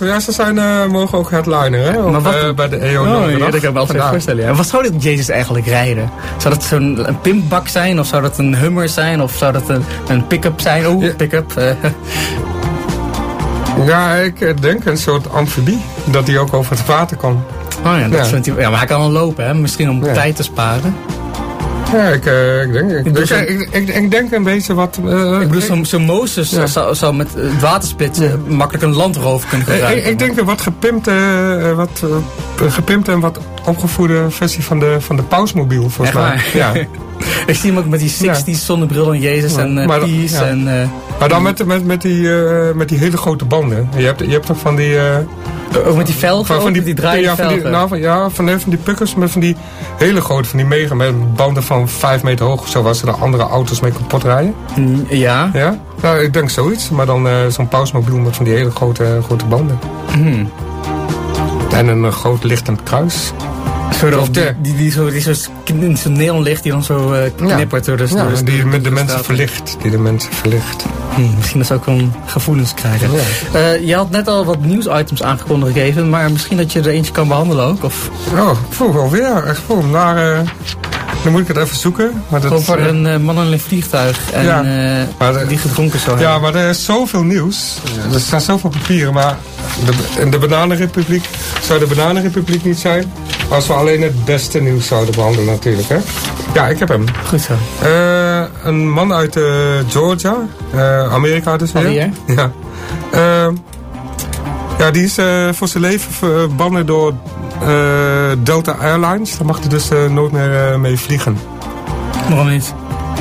eh, Ja, ze zijn, eh, mogen ook headliner, hè? Op, Maar wat- eh, bij de EO Oh, ja, Donderdag. dat kan ik me altijd voorstellen. Ja. Wat zou dit Jezus eigenlijk rijden? Zou dat zo'n een pimpbak zijn? Of zou dat een Hummer zijn? Of zou dat een, een pick-up zijn? Oeh, Ja. pick-up. eh. Ja, ik eh, denk een soort amfibie. Dat hij ook over het water kan. Oh ja, dat Ja. vindt hij, ja, maar hij kan al lopen, hè? Misschien om Ja. tijd te sparen. Ja, ik, eh, ik denk... Ik, bedoel, ik, ik, ik, ik denk een beetje wat... eh, Ik bedoel, zo'n zo Mozes Ja. zou, zou met het watersplitsen makkelijk een landroof kunnen Ik, gebruiken. ik, denk een wat gepimpte, eh, wat, eh, gepimpte en wat opgevoerde versie van de, van de pausmobiel, volgens mij. Ja. ik zie hem ook met die 60s zonnebril en Jezus en eh maar Peace ja. en... eh, Maar dan met, met, met, die, eh, met die hele grote banden. Je hebt, je hebt toch van die... ook met die velgen, ook met die draaiende ja, van die, nou, van, ja, van, van die pukkers met van die hele grote, van die mega, met banden van 5 meter hoog of zo, waar ze de andere auto's mee kapot rijden. Mm, ja. Ja? Nou, ik denk zoiets, maar dan zo'n pausmobiel met van die hele grote, grote banden. Hmm. En een groot lichtend kruis. Of die, de- die, die, zo, die zo zo'n neonlicht die dan zo eh, knippert door de, Ja, de- die met de mensen verlicht. Die de mensen verlicht. Hmm, misschien dat ze ook wel gevoelens krijgen. Ja. Eh, je had net al wat nieuwsitems aangekondigd even, maar misschien dat je er eentje kan behandelen ook? Of... Oh, vroeg alweer. Echt vroeg. Naar, eh, Dan moet ik het even zoeken. Maar dat, Over een eh, man in een vliegtuig en, Ja. Maar de- die gedronken zou Ja, hebben. maar er is zoveel nieuws. Er staan zoveel papieren, maar de, in de Bananenrepubliek zou de Bananenrepubliek niet zijn als we alleen het beste nieuws zouden behandelen natuurlijk. Hè? Ja, ik heb hem. Goed zo. Eh, een man uit eh, Georgia, eh, Amerika dus weer. Alweer? Ja. Ja, die is voor zijn leven verbannen door Delta Airlines. Daar mag hij dus nooit meer mee vliegen. Waarom niet?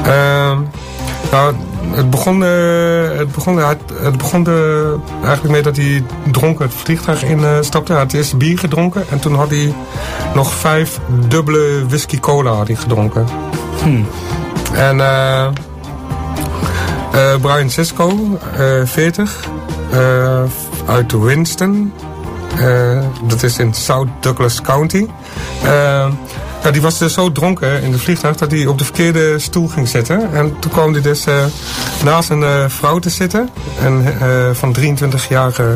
Ehm, nou, het begon, eh, het begon, het, het begon de, eigenlijk mee dat hij dronken het vliegtuig in eh, stapte. Hij had eerst bier gedronken en toen had hij nog vijf dubbele whisky cola had hij gedronken. Hmm. En eh, eh, Brian Sisko, eh 40, eh, uit Winston. Eh, dat is in South Douglas County. Ja, die was dus zo dronken in het vliegtuig dat hij op de verkeerde stoel ging zitten. En toen kwam hij dus eh, naast een eh, vrouw te zitten. Een van 23-jarige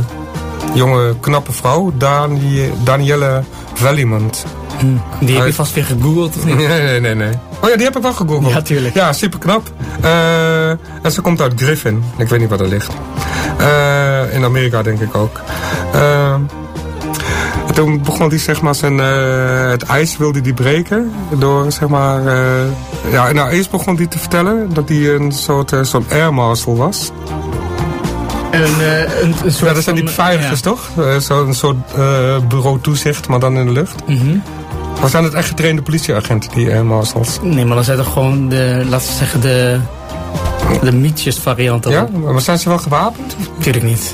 jonge knappe vrouw, Dani Danielle Vallimont. Die heb je vast weer gegoogeld of niet? Nee, nee, nee, nee. Oh ja, die heb ik wel gegoogeld. Ja, tuurlijk. Ja, super knap. En ze komt uit Griffin. Ik weet niet waar dat ligt. In Amerika denk ik ook. Toen begon hij zeg maar zijn, eh, het ijs wilde hij breken. Door zeg maar, eh, ja, nou eerst begon hij te vertellen dat hij een soort, eh, zo'n air marshal was. Eh, een, een soort Ja, dat zijn die beveiligers ja. toch? Zo'n soort bureau toezicht, maar dan in de lucht. Of zijn het echt getrainde politieagenten, die air marshals? Nee, maar dan zijn toch gewoon de, laten we zeggen, de, de mietjes variant. Ja, maar zijn ze wel gewapend? Natuurlijk niet.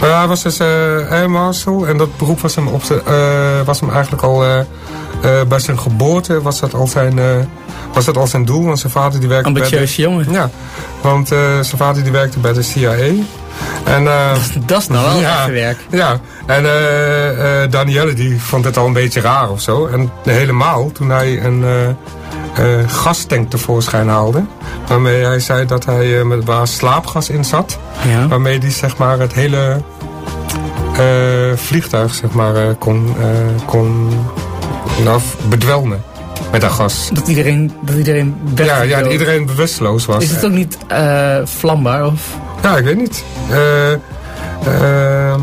Maar hij was dus eh air marshal en dat beroep was hem, op de, eh, was hem eigenlijk al eh, bij zijn geboorte was dat al zijn, was dat al zijn doel. Want zijn vader die werkte bij Ambitieus jongen. de, Ja, want zijn vader die werkte bij de CIA. En, eh, Dat is nou wel Ja. echt werk. ja, en eh Danielle die vond het al een beetje raar of zo. En helemaal toen hij een gastank tevoorschijn haalde. Waarmee hij zei dat hij met waar slaapgas in zat. Ja. Waarmee hij zeg maar het hele vliegtuig zeg maar kon, kon nou, bedwelmen. Met dat gas. Dat iedereen, dat iedereen weg Ja, ja, dat iedereen bewusteloos was. Is het ook niet eh, vlambaar? Of? Ja, ik weet niet. Eh, ehm,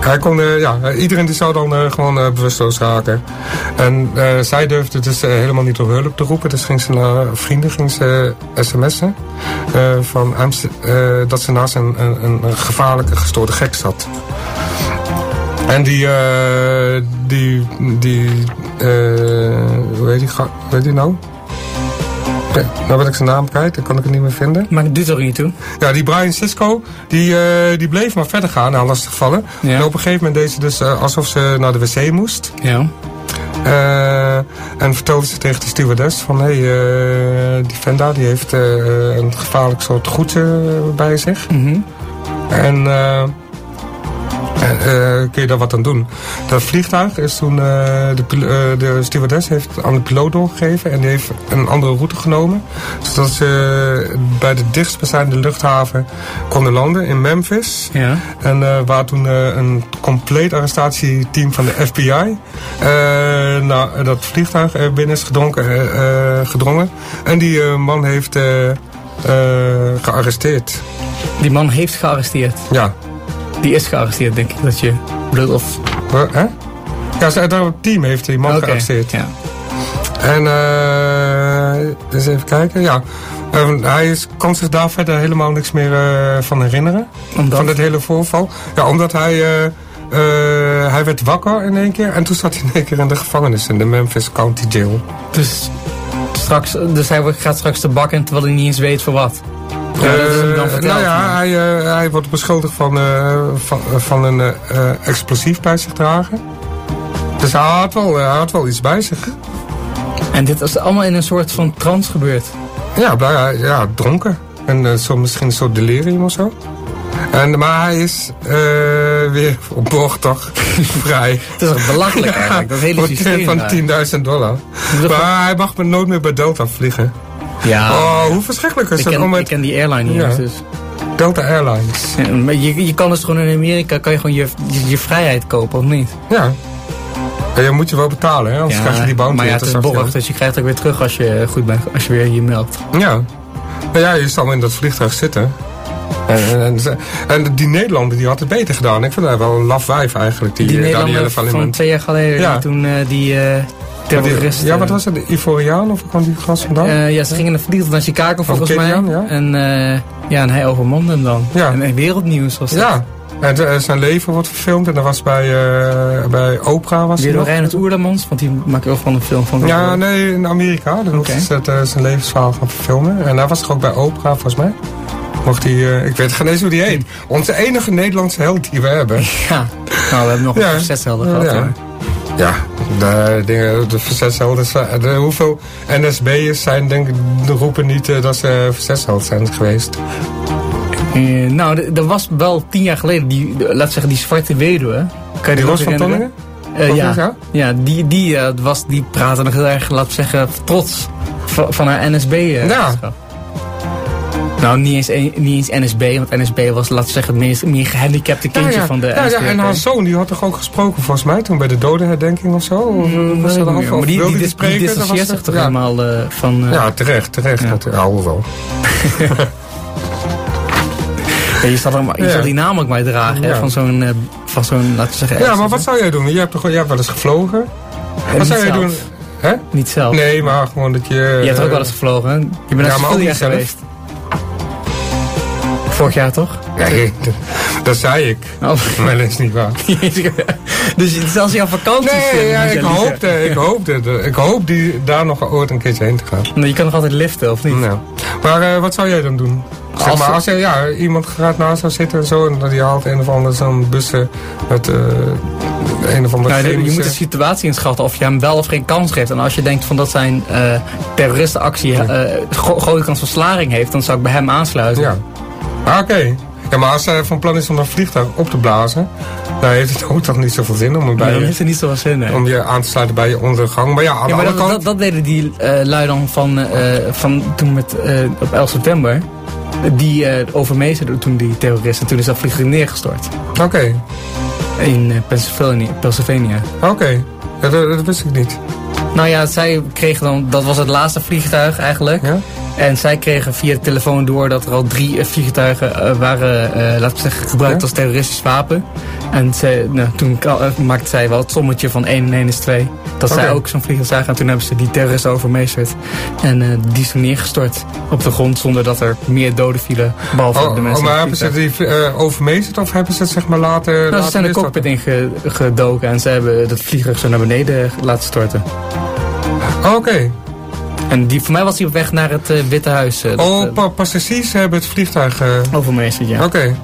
hij kon, eh, ja, iedereen die zou dan gewoon bewusteloos raken. En zij durfde dus helemaal niet om hulp te roepen. Dus ging ze naar vrienden ging ze sms'en. van Amst- dat ze naast een, een, een gevaarlijke gestoorde gek zat. En die, eh, die, die, eh, hoe heet die, heet die nou? Ja, nou ben ik zijn naam kwijt, dan kan ik het niet meer vinden. Maar het doet er niet toe. Ja, die Brian Sisko, die, eh, die bleef maar verder gaan aan lastigvallen. Ja. En op een gegeven moment deed ze dus eh, alsof ze naar de wc moest. Ja. Eh, en vertelde ze tegen de stewardess van... hé, hey, eh, die vent daar die heeft eh, een gevaarlijk soort goed eh, bij zich. Mhm. En eh, kun je daar wat aan doen? Dat vliegtuig is toen... eh, de, eh, de stewardess heeft aan de piloot doorgegeven... en die heeft een andere route genomen. Zodat ze bij de dichtstbijzijnde luchthaven konden landen in Memphis. Ja. En waar toen een compleet arrestatieteam van de FBI naar dat vliegtuig binnen is gedronken, gedrongen. En die man heeft gearresteerd. Die man heeft gearresteerd. Ja. Die is gearresteerd, denk ik. Dat je bedoelt, of... Huh? Hè? Ja, dat team heeft die man gearresteerd. Ja. En eh eens even kijken, ja. Eh, hij is, kan zich daar verder helemaal niks meer eh, van herinneren. Omdat? Van het hele voorval. Ja, omdat hij, eh, hij werd wakker in één keer. En toen zat hij in één keer in de gevangenis in de Memphis County Jail. Dus, straks, dus hij gaat straks de bak in terwijl hij niet eens weet voor wat. Ja, dan Eh, nou ja, hij, eh, hij wordt beschuldigd van, eh, van, van een explosief bij zich dragen. Dus hij had wel, hij had wel iets bij zich. En dit is allemaal in een soort van trance gebeurd. Ja, ja dronken. En zo, misschien een soort delirium of zo. En, maar hij is weer op toch vrij. Het is belachelijk eigenlijk, dat hele systeem. Van daar. 10.000 dollar. Maar hij mag me nooit meer bij Delta vliegen. Ja, Oh, hoe verschrikkelijk is ik dat om ken, met ik ken die airline Ja. eens, dus. Delta Airlines? Ja, maar je, je kan dus gewoon in Amerika kan je gewoon je, je, je vrijheid kopen, of niet? Ja. En je moet je wel betalen, hè? Anders krijg je die bounty. maar ja, het is je borg, dus je krijgt het ook weer terug als je goed bent, als je weer hier meldt. Ja. Nou ja, je zal in dat vliegtuig zitten. En, en, die Nederlander die had het beter gedaan. Ik vind dat wel een laf wijf eigenlijk, die, Die eh, Nederlander Danielle van Valiement. twee jaar geleden, Ja. die toen eh, die terrorist... Ja, wat was het? De Ivoriaan of kwam die gast vandaan? eh, ja, ze gingen in een vliegtuig naar Chicago volgens mij. Ja. En, ja, en hij overmande hem dan. Ja. En, en wereldnieuws was dat. ja. En zijn leven wordt verfilmd en dat was bij, bij Oprah was Weer door. Reinhard Oerlemans, want die maakt ook van een film van. Ja, nee, in Amerika. Daar eh, zijn levensverhaal gaan verfilmen. En hij was toch ook bij Oprah, volgens mij. Mocht hij, eh, ik weet geen eens hoe die heet. Onze enige Nederlandse held die we hebben. Ja. Nou, we hebben nog Ja. een verzetshelden gehad. ja. hoor. Ja, de, dingen, de verzetshelden. zijn- De, hoeveel NSB'ers zijn, denk ik, de roepen niet eh, dat ze verzetsheld zijn geweest. Eh, nou, er was wel tien jaar geleden, die, de- laat zeggen, die zwarte weduwe. Kan je Die Ros van? Tonningen? Eh, ja, ja die, die, was, die praatte nog heel erg, we zeggen, trots van, van haar NSB. Ja. Nou, niet eens, een- niet eens NSB, want NSB was, laten we zeggen, het meest, meer gehandicapte kindje ja, ja. van de NSB. ja, en haar zoon die had toch ook gesproken volgens mij toen bij de dodenherdenking of zo? Of, Mm, was dat af? maar die, die, die spreken? Distancieert zich toch ja. helemaal eh, van... eh, Ja, terecht, terecht. Ja. Dat, ja, wel. ja, je zal, er je Ja. zal die ook maar dragen, hè, van zo'n, eh, van zo'n, laten we zeggen... Ja, maar wat zou jij doen? Je hebt, toch, jij hebt wel eens gevlogen. Eh, Wat zou jij doen? Hè? Niet zelf. Nee, maar gewoon dat je... Je hebt ook eh, wel eens gevlogen, hè? Je bent naar niet geweest. Vorig jaar toch? Nee, dat zei ik. Oh. Maar dat is niet waar. dus zelfs je op vakantie Nee, zit, ja, ik hoopte, ik hoopte, ik hoop die, daar nog ooit een keertje heen te gaan. Nee, je kan nog altijd liften, of niet? Maar eh, wat zou jij dan doen? Zeg Als- maar, als je, ja, iemand gaat naast zou zitten en zo, en die haalt een of andere zo'n bussen met eh, een of andere Nou, je- moet de situatie inschatten of je hem wel of geen kans geeft. En als je denkt van dat zijn eh terroristenactie eh gro- grote kans van slaring heeft, dan zou ik bij hem aansluiten. Ja. Ah, oké. Ja, maar als hij van plan is om een vliegtuig op te blazen, dan heeft het ook toch niet zoveel zin om, bij je, heeft het niet zoveel zin, hè? om je aan te sluiten bij je ondergang. Maar ja, aan Ja, de maar andere dat, kant... dat, dat deden die eh lui dan van, eh, van toen met, eh, op 11 september. Die eh overmeesterden toen die terroristen. Toen is dat vliegtuig neergestort. Oké, In Pennsylvania. Pennsylvania. oké. Ja, dat, dat wist ik niet. Nou ja, zij kregen dan, dat was het laatste vliegtuig eigenlijk. Ja? En zij kregen via de telefoon door dat er al drie eh, vliegtuigen eh, waren, eh, laten we zeggen, gebruikt als terroristisch wapen. En ze, nou, toen maakte zij wel het sommetje van 1 en 1 is 2. Dat zij Oké. ook zo'n vliegtuig zagen. En toen hebben ze die terroristen overmeesterd. En die is toen neergestort op de grond zonder dat er meer doden vielen. Behalve Oh, de oh, mensen. maar in hebben ze die overmeesterd of hebben ze het zeg maar later... Nou, ze laten zijn de cockpit ingedoken en ze hebben dat vliegtuig zo naar beneden laten storten. Oh, Oké. En die, voor mij was hij op weg naar het eh, Witte Huis. eh, Oh, eh, pa passagiers hebben het vliegtuig... eh, overmeesterd, ja. Oké.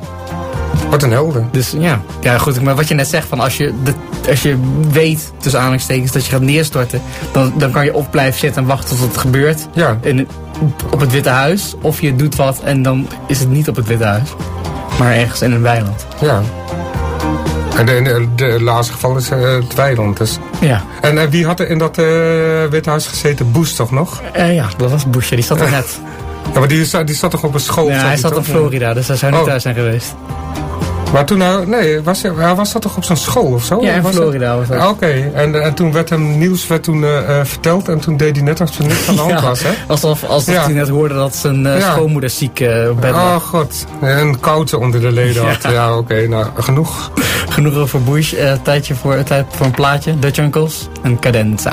Wat een helden. Dus ja. ja, goed, maar wat je net zegt, van als je, de, als je weet, tussen aanhalingstekens, dat je gaat neerstorten, dan, dan kan je op blijven zitten en wachten tot het gebeurt Ja. in op het Witte Huis. Of je doet wat en dan is het niet op het Witte Huis, maar ergens in een weiland. Ja. En de, de, de laatste geval is eh, het weiland. Dus. Ja, En eh, wie had er in dat eh withuis gezeten? Bush toch nog? Ja dat was Bush, die zat er net. Ja, maar die, zat- die zat toch op een school? Ja, hij zat toch? in Florida, dus hij zou niet Oh. thuis zijn geweest. Maar toen nou, nee, was, hij- was dat toch op zo'n school of zo? Ja, in Was Florida was dat. Ah, Oké, en, en toen werd hem nieuws werd toen, eh, eh, verteld en toen deed hij net alsof er niks aan de hand Ja, was, hè? Alsof, alsof Ja. hij net hoorde dat zijn eh, Ja. schoonmoeder ziek eh, op bed lag. Oh god, een koude onder de leden had. Ja. Oké, nou, genoeg. Genoeg over Bush, eh, tijdje voor, tijd voor een plaatje. Dutch Uncles en Cadenza.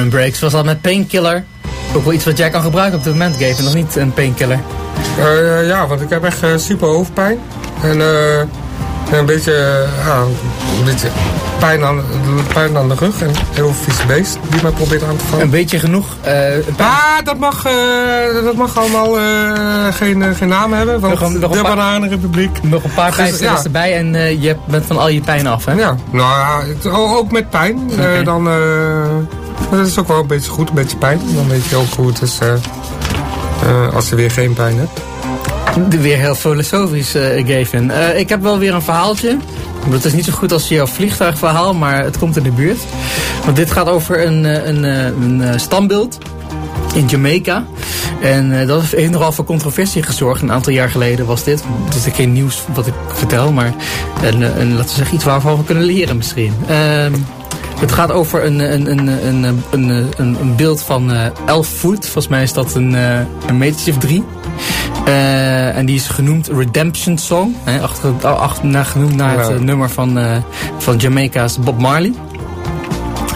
Turin Breaks was dat met Painkiller. Ook wel iets wat jij kan gebruiken op dit moment, Gaven. Nog niet een painkiller. Eh, ja, want ik heb echt eh, super hoofdpijn. En eh, een beetje, eh, ja, een beetje pijn aan, pijn aan de rug. En een heel vies beest die mij probeert aan te vallen. Een beetje genoeg. eh, een paar- Ah, dat mag, eh, dat mag allemaal eh, geen, eh, geen naam hebben. Want Nog een- nog de paar- Bananenrepubliek. nog een paar pijnstillers ja. erbij en eh, je bent van al je pijn af, hè? Ja, nou ja, ook met pijn. eh, dan, eh, dat is ook wel een beetje goed, een beetje pijn. Dan weet je ook hoe het is eh, eh, als je weer geen pijn hebt. Weer heel filosofisch, eh Gavin. Ik heb wel weer een verhaaltje. Het is niet zo goed als jouw vliegtuigverhaal, maar het komt in de buurt. Want dit gaat over een, een, een eh, standbeeld in Jamaica. En dat heeft nogal voor controversie gezorgd. Een aantal jaar geleden was dit. Het is geen nieuws wat ik vertel, maar een, een, laten we zeggen, iets waarvan we kunnen leren misschien. Ehm, het gaat over een, een, een, een, een, een, een, beeld van 11 voet. Volgens mij is dat een, eh, een metertje of drie. Eh, en die is genoemd Redemption Song. Hè, achter, achter, naar, genoemd naar het nummer van, van Jamaica's Bob Marley.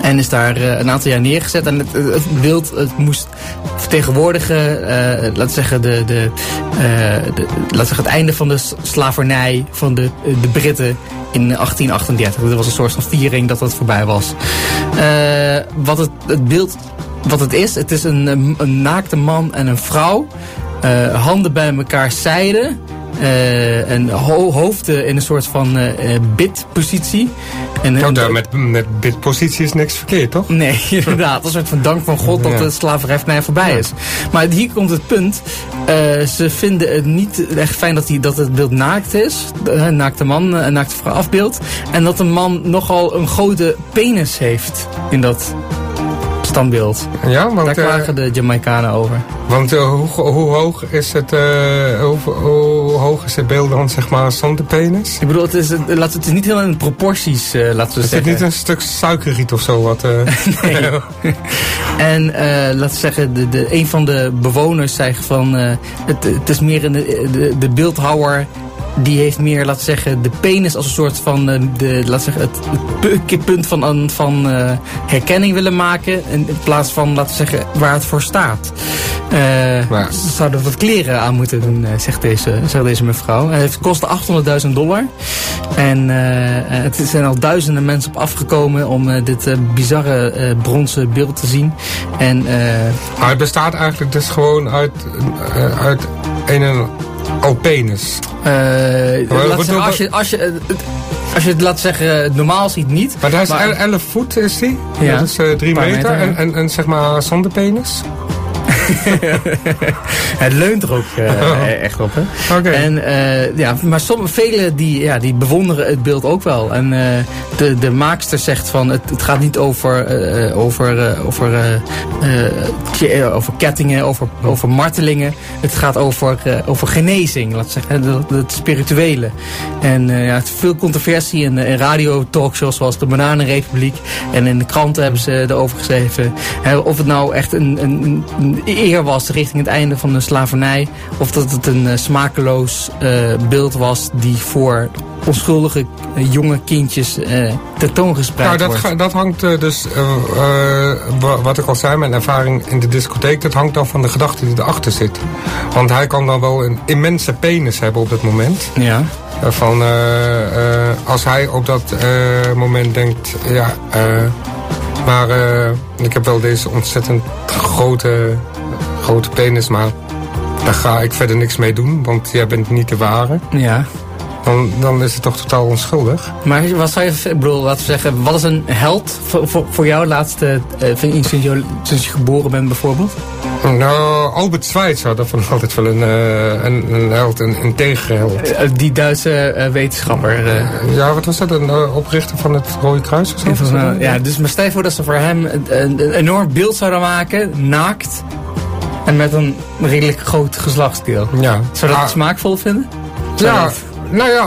En is daar een aantal jaar neergezet. En het, het beeld het moest vertegenwoordigen, eh, laten we zeggen, de, de, eh, de, zeggen, het einde van de slavernij van de, de Britten in 1838. Dat was een soort van viering dat dat voorbij was. Eh, wat het, het beeld, wat het is, het is een, een, een naakte man en een vrouw. eh, handen bij elkaar zijden. Eh en ho hoofden in een soort van eh, bidpositie. En, Nou, daar met, met bidpositie is niks verkeerd, toch? Nee, inderdaad. Een soort van dank van God dat de slavernij voorbij is. Maar hier komt het punt. ze vinden het niet echt fijn dat, die, dat het beeld naakt is. Een naakte man, een naakte vrouw afbeeld. En dat de man nogal een grote penis heeft in dat standbeeld. Ja, want, Daar eh, klagen de Jamaicanen over. want eh, hoe, hoe hoog is het, eh, hoe, hoe hoog is het beeld dan, zeg maar, zonder penis? Ik bedoel, het is, we- het is niet helemaal in proporties, laten we Is het zeggen. niet een stuk suikerriet of zo? Wat, Nee. En laten we zeggen, de, de, een van de bewoners zei van... het, het is meer een, de, de, de beeldhouwer... Die heeft meer, laten we zeggen, de penis als een soort van, eh, de, laten zeggen, het, het pu- punt van, een- van eh, herkenning willen maken. In, plaats van, laten we zeggen, waar het voor staat. Maar- Ze zouden wat kleren aan moeten doen, zegt deze, zegt deze mevrouw. Het kostte 800.000 dollar. En het zijn al duizenden mensen op afgekomen om dit bizarre bronzen beeld te zien. En maar het bestaat eigenlijk dus gewoon uit, uit een en al penis. eh, wat- zeggen, als, je, als, je, eh, het- als je het laat zeggen, normaal ziet niet. Maar daar is Maar- 11 voet, is die? Ja. Dat is eh, drie Paar meter. meter, ja. en, en, en zeg maar zonder penis? Het leunt er ook eh, echt op. Hè? Oké. En, eh, ja, maar sommige, velen die, ja, die bewonderen het beeld ook wel. En eh, de, de maakster zegt van het, het gaat niet over, over, over, over kettingen, over, over martelingen. Het gaat over, over genezing, laat zeggen, het, spirituele. En ja, het veel controversie in, in radio talkshows zoals de Bananenrepubliek. En in de kranten hebben ze erover geschreven. Hè, of het nou echt een, een, een eer was richting het einde van de slavernij. Of dat het een eh, smakeloos eh, beeld was die voor onschuldige eh, jonge kindjes eh tentoongespreid Nou, dat, wordt. ga- dat hangt dus, wa- wat ik al zei, mijn ervaring in de discotheek, dat hangt dan van de gedachte die erachter zit. Want hij kan dan wel een immense penis hebben op dat moment. Ja. Van, als hij op dat moment denkt, ja, maar ik heb wel deze ontzettend grote, grote penis, maar daar ga ik verder niks mee doen, want jij bent niet de ware. Ja. Dan, dan is het toch totaal onschuldig. Maar wat zou je, ik bedoel, laten we zeggen, wat is een held voor, voor, voor jou laatste, eh, sinds, je, sinds je geboren bent bijvoorbeeld? Nou, Albert Schweitzer, dat vond ik altijd wel een, eh, een, een held, een integere held. Eh, die Duitse wetenschapper. Ja, wat was dat? Een oprichter van het Rode Kruis of zo? Ja, dus maar stel je voor dat ze voor hem een enorm beeld zouden maken, naakt. En met een redelijk groot geslachtsdeel. Ja. Zou dat Ah, smaakvol vinden? Zou Ja, dat- nou ja,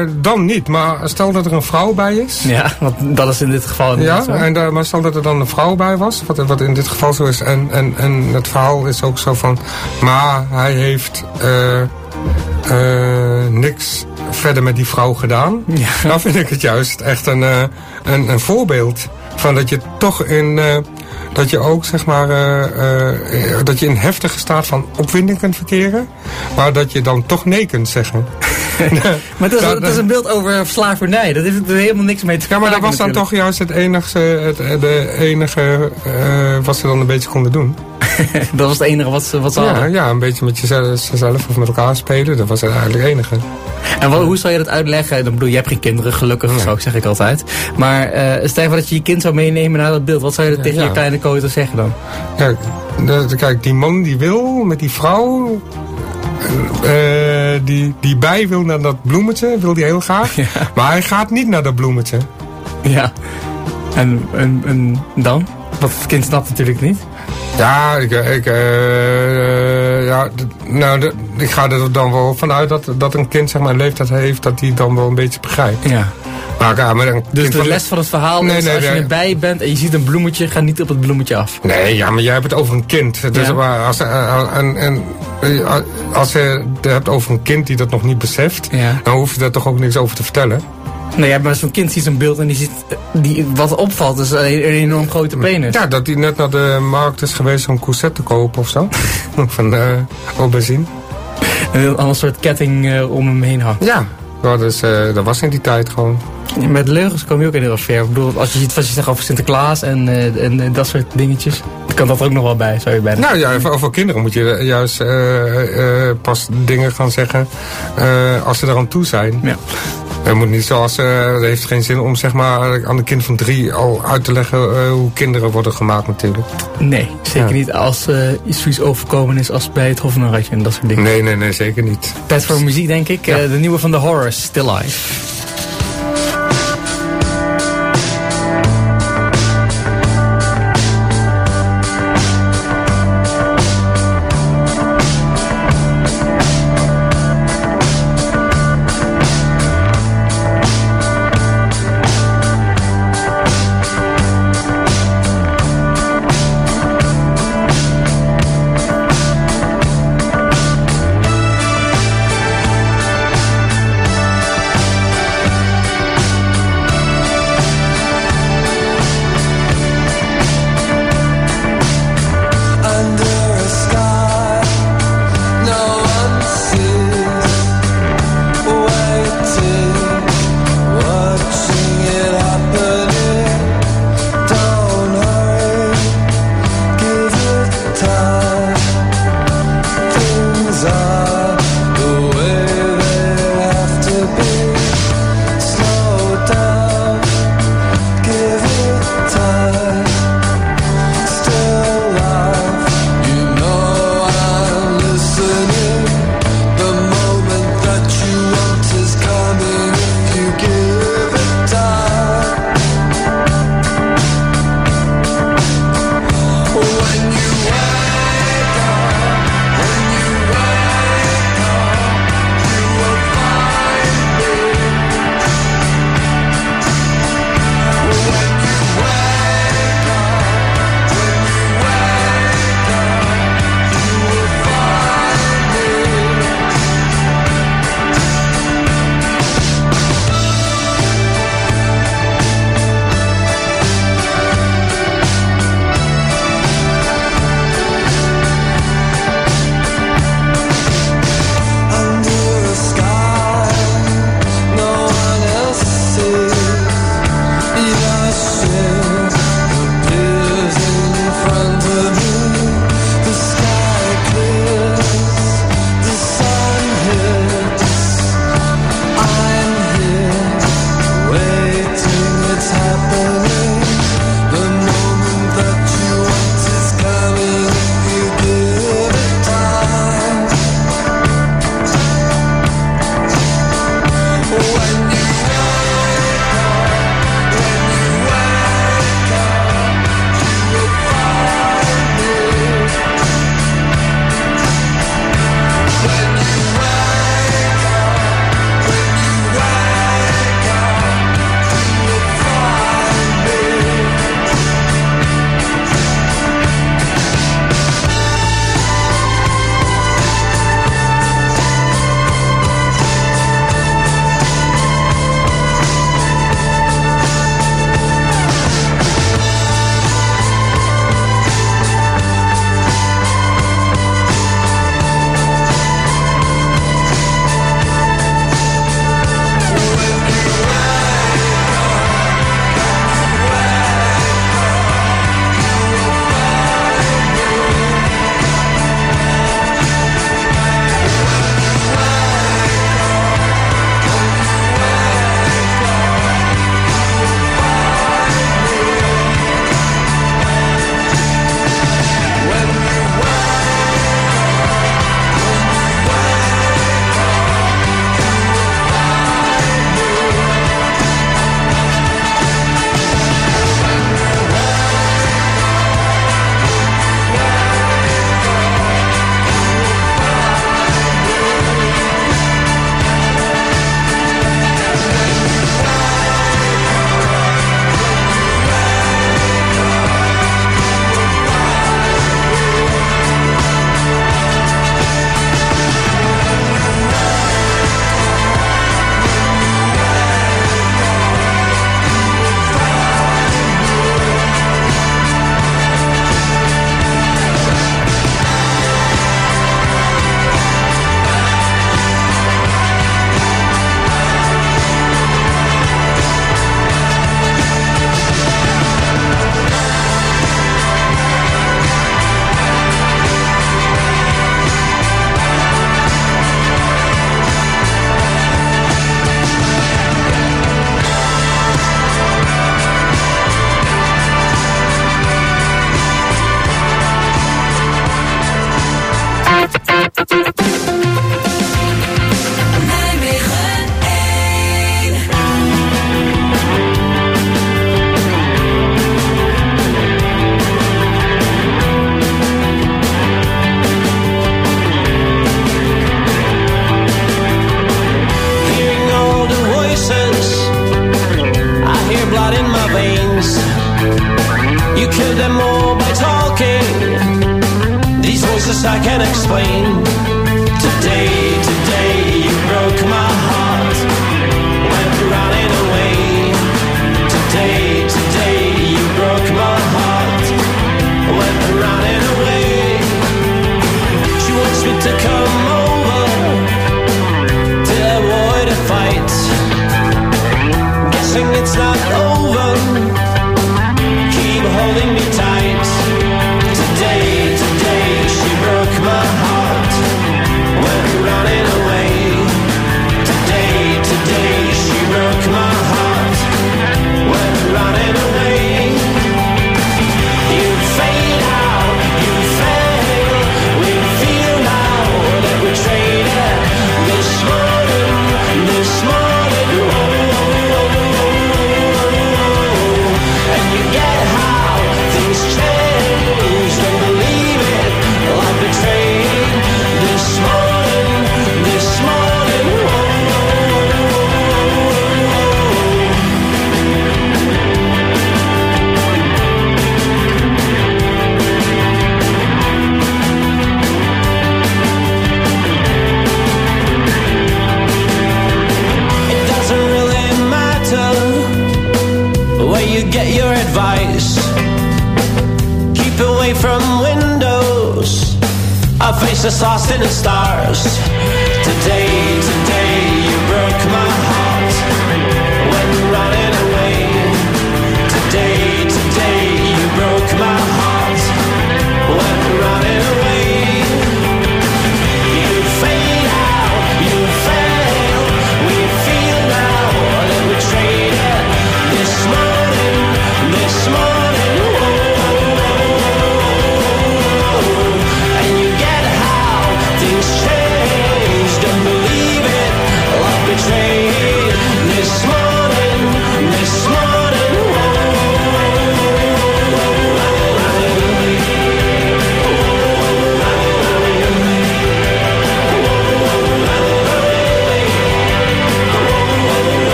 eh, dan niet. Maar stel dat er een vrouw bij is. Ja, want dat is in dit geval Ja, zo. en daar, maar stel dat er dan een vrouw bij was, wat, wat in dit geval zo is. En, en, en het verhaal is ook zo van, maar hij heeft eh, eh, niks verder met die vrouw gedaan. Ja. Dan vind ik het juist echt een, eh, een, een voorbeeld van dat je toch in... eh, dat je ook, zeg maar, eh, eh, dat je in heftige staat van opwinding kunt verkeren. Maar dat je dan toch nee kunt zeggen. Maar het is, is een beeld over slavernij. Dat heeft er helemaal niks mee te Ja, maar dat maken was dan natuurlijk. toch juist het enige, het, de enige eh, wat ze dan een beetje konden doen. Dat was het enige wat ze, wat ze Ja, hadden. ja, een beetje met jezelf of met elkaar spelen. Dat was eigenlijk het enige. En wat, hoe zou je dat uitleggen? Dan bedoel, je hebt geen kinderen, gelukkig, zo zeg ik altijd. Maar eh stel dat je je kind zou meenemen naar dat beeld. Wat zou je tegen je kleine koter zeggen dan? Ja, kijk, die man die wil met die vrouw... eh, die, die bij wil naar dat bloemetje, wil die heel graag. Maar hij gaat niet naar dat bloemetje. Ja. En, en, en dan? Want het kind snapt natuurlijk niet. Ja, ik, ik, eh, ja, nou, ik ga er dan wel vanuit dat, dat een kind zeg maar, een leeftijd heeft dat hij dan wel een beetje begrijpt. Ja. Maar, ja, maar een Dus de les van het verhaal Nee, is, nee, als je erbij bent en je ziet een bloemetje, ga niet op het bloemetje af. Nee, ja, maar jij hebt het over een kind. Dus Ja. als, eh, en, en, eh, als je het hebt over een kind die dat nog niet beseft, Ja. dan hoef je daar toch ook niks over te vertellen. Nee, ja, maar zo'n kind ziet zo'n beeld en die ziet, eh, die, wat opvalt is een, enorm grote penis. Ja, dat hij net naar de markt is geweest om courset te kopen of zo. Van uh, aubergine. En een ander soort ketting eh, om hem heen hangt. Ja, eh, dat was in die tijd gewoon. Met leugens kom je ook heel erg ver. Ik bedoel, als je ziet wat je zegt over Sinterklaas en, eh, en eh, dat soort dingetjes, dan kan dat er ook nog wel bij, zou je bijna Nou ja, voor, voor kinderen moet je juist eh, eh, pas dingen gaan zeggen eh, als ze er aan toe zijn. Ja. Het moet niet zoals, eh, het heeft geen zin om zeg maar aan een kind van drie al uit te leggen eh, hoe kinderen worden gemaakt natuurlijk. Nee, zeker Ja. niet als eh iets zoiets overkomen is als bij het Hofnarratje en dat soort dingen. Nee, nee, nee, zeker niet. Tijd voor muziek, denk ik. Ja. Eh, de nieuwe van The Horrors, Still Life.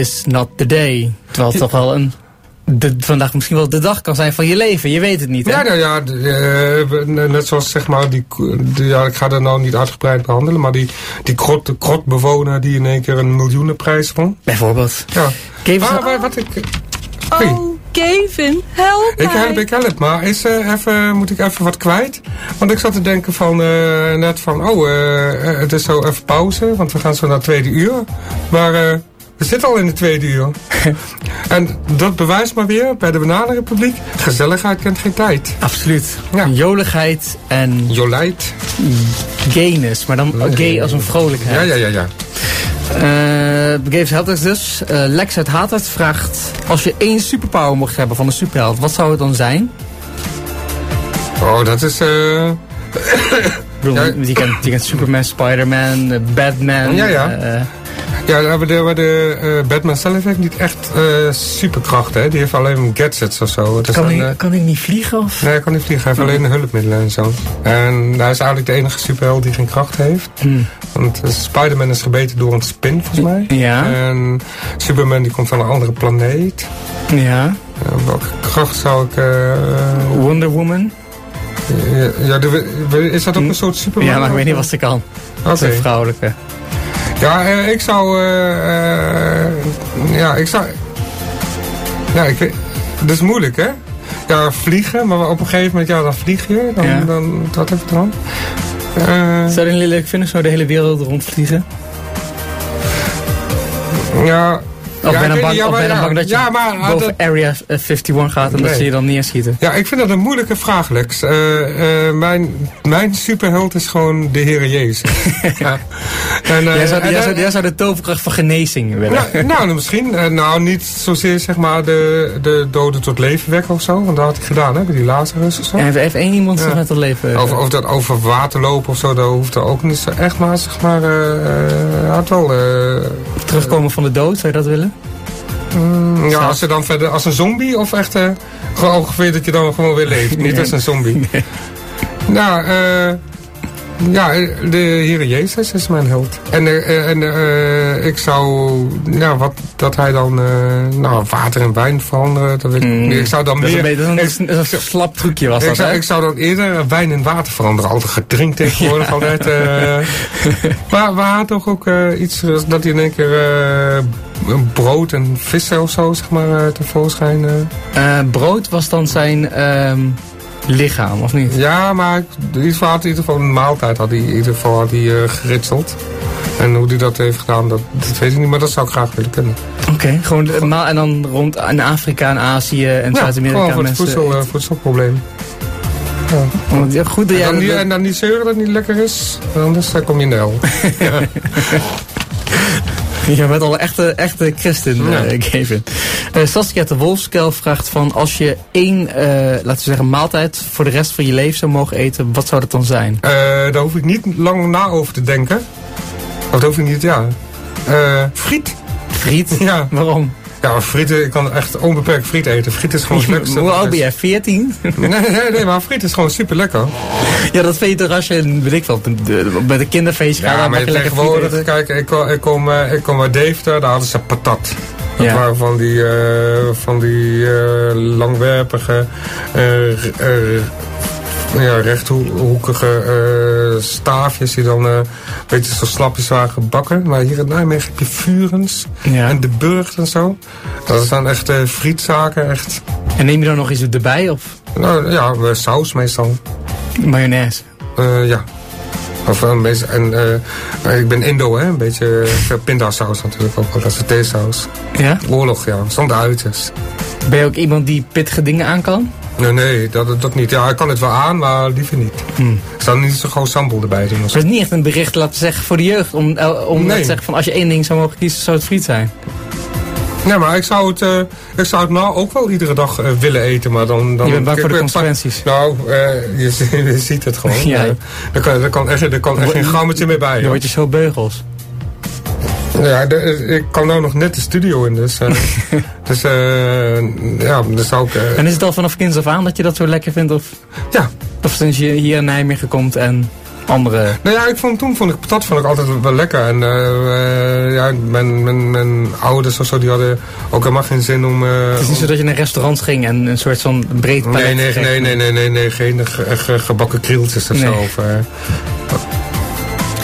Is not the day. Terwijl het toch wel een... De, vandaag misschien wel de dag kan zijn van je leven. Je weet het niet, hè? Ja, nou ja, eh, net zoals zeg maar, die, die- ja, ik ga dat nou niet uitgebreid behandelen, maar die, die krot, de krotbewoner die in één keer een miljoenenprijs won. Bijvoorbeeld. Ja. Kevin- Waar- waar- wat ik, Hoi. Oh, Kevin, help Ik mij. help, ik help. Maar is, eh, even, moet ik even wat kwijt? Want ik zat te denken van, eh, net van, oh, het is zo even pauze, want we gaan zo naar het tweede uur. Maar eh, we zitten al in het tweede uur. en dat bewijst maar weer bij de Bananenrepubliek, gezelligheid kent geen tijd. Absoluut. Ja. Joligheid en Jolijt. gayness. Maar dan gay als een vrolijkheid. Ja, ja, ja, ja. Eh Games Helpers dus. Eh, Lex uit Hatert vraagt... Als je één superpower mocht hebben van een superheld, wat zou het dan zijn? Oh, dat is... eh Ik bedoel, Ja. die, kent, die kent Superman, Spider-Man, eh, Batman. Ja, ja. Ja, maar de, maar de eh, Batman zelf heeft niet echt eh, superkrachten. Hè? Die heeft alleen gadgets of zo. Kan, ik, eh, kan ik niet vliegen? Of? nee, hij kan niet vliegen. Hij heeft alleen hulpmiddelen en zo. En hij is eigenlijk de enige superheld die geen kracht heeft. Hmm. Want Spider-Man is gebeten door een spin, volgens mij. Ja. En Superman die komt van een andere planeet. Ja. Welke kracht zou ik... Wonder Woman? ja, is dat ook een soort Superman? Ja, maar ik weet niet wat ze kan. Dat is Oké. een vrouwelijke. Ja, eh, ik zou... eh, eh, ja, ik zou... Ja, ik weet... Dat is moeilijk, hè? Ja, vliegen, maar op een gegeven moment, ja, dan vlieg je. Dan, Ja. dan wat heb je dan? Eh, Zou je het leuk vinden, zo de hele wereld rondvliegen? ja, Of Ja, ben ik dan bang, ja, of dat je ja, maar, boven dat- Area 51 gaat en dat ze je dan neerschieten? Ja, ik vind dat een moeilijke vraag, Lex. Eh, eh, mijn, mijn superheld is gewoon de Heer Jezus. en, eh, jij, zou, en, jij, eh, zou, jij zou de toverkracht van genezing willen. nou, nou, misschien. Eh, nou, niet zozeer zeg maar de, de doden tot leven wekken of zo. Want dat had hij gedaan, hè, bij die Lazarus of zo. En heeft, één iemand zich met het leven... Over, over, dat, over water lopen of zo, dat hoeft er ook niet zo echt. Maar zeg maar, eh, eh, had wel... eh, terugkomen van de dood, zou je dat willen? Mm, ja, Zelf- als je dan verder als een zombie of echt gewoon ongeveer dat je dan gewoon weer leeft. Niet Nee. als een zombie. Nou, eh ja, de Heer Jezus is mijn held. En, eh, en eh, ik zou, ja, wat, dat hij dan, eh, nou, water en wijn veranderen, dat weet ik Mm. Ik zou dan dat is een meer... beetje- dat is een- slap trucje was ik dat, zou, ik zou dan eerder wijn en water veranderen. Altijd gedrinkt tegenwoordig altijd. eh maar we hadden toch ook eh, iets eh, dat hij in één keer eh, brood en vissen of zo, zeg maar, eh, tevoorschijn. eh. Eh, brood was dan zijn ehm, lichaam, of niet? Ja, maar ik- iets had in ieder geval een maaltijd had hij in ieder geval had hij, eh, geritseld. En hoe hij dat heeft gedaan, dat, dat weet ik niet, maar dat zou ik graag willen kunnen. Oké, gewoon de- maar en dan rond in Afrika en Azië en Ja, Zuid-Amerika gewoon voor het voedsel, eh, voedselprobleem. Want, ja, goed dat En jij dan, niet, en dan niet zeuren dat het niet lekker is, anders eh, kom je in de hel. Je bent al een echte, echte christen, Ja. eh, Kevin. Eh Saskia de Wolfskel vraagt van... als je één, eh, laten we zeggen, maaltijd... voor de rest van je leven zou mogen eten... wat zou dat dan zijn? Daar hoef ik niet lang na over te denken. Of dat hoef ik niet, ja. Friet. Friet? Ja. Waarom? Ja, frieten, ik kan echt onbeperkt friet eten. Friet is gewoon het lekkerste. Hoe oud ben jij? 14? Nee, nee, nee, maar friet is gewoon super lekker. Ja, dat vind je toch als je, weet ik wel, met een kinderfeestje gaat... Ja, maar je lekker tegenwoordig, kijk, ik, kom- ik, kom, eh, ik kom uit Deventer, daar hadden ze patat. Dat Ja. waren van die, eh, van die eh, langwerpige, ja, rechthoekige eh, staafjes die dan eh, een beetje zo slapjes waren gebakken. Maar hier in Nijmegen heb je Vurens Ja. en de Burgt en zo. Dat zijn echt eh, frietzaken, echt. En neem je dan nog iets erbij? Of Nou ja, saus meestal. mayonaise? Ja. Of een beetje, en ik ben Indo, hè? Een beetje pindasaus natuurlijk ook, dat is theesaus. Ja? Oorlog, ja, zonder uitjes. Ben je ook iemand die pittige dingen aan kan? Nee, nee, dat, dat niet. Ja, ik kan het wel aan, maar liever niet. Hmm. Ik zou niet zo gewoon sambal erbij doen. Het is niet echt een bericht, laten zeggen, voor de jeugd. Om, om Nee. te zeggen van als je één ding zou mogen kiezen, zou het friet zijn. Nee, maar ik zou het, eh, ik zou het nou ook wel iedere dag eh, willen eten, maar dan... dan Je bent bang ik voor de consequenties. Nou, eh, je, zi- je ziet het gewoon. Ja. Er kan, er kan echt, er kan echt geen grammetje meer bij. Dan word je zo beugels. Ja, de- ik kan nou nog net de studio in, dus... eh, dus eh, ja, ik... eh, En is het al vanaf kinds af aan dat je dat zo lekker vindt? Of, ja, of sinds je hier in Nijmegen komt en andere... Nou ja, ik vond, toen vond ik patat vond ik altijd wel lekker. En eh, eh, ja, mijn, mijn, mijn ouders of zo, die hadden ook helemaal geen zin om... eh, Het is niet zo dat je naar restaurants ging en een soort van breed palet Nee, nee, nee, nee, nee, nee, nee, geen ge- ge- gebakken krieltjes of Nee. zo. Of, eh,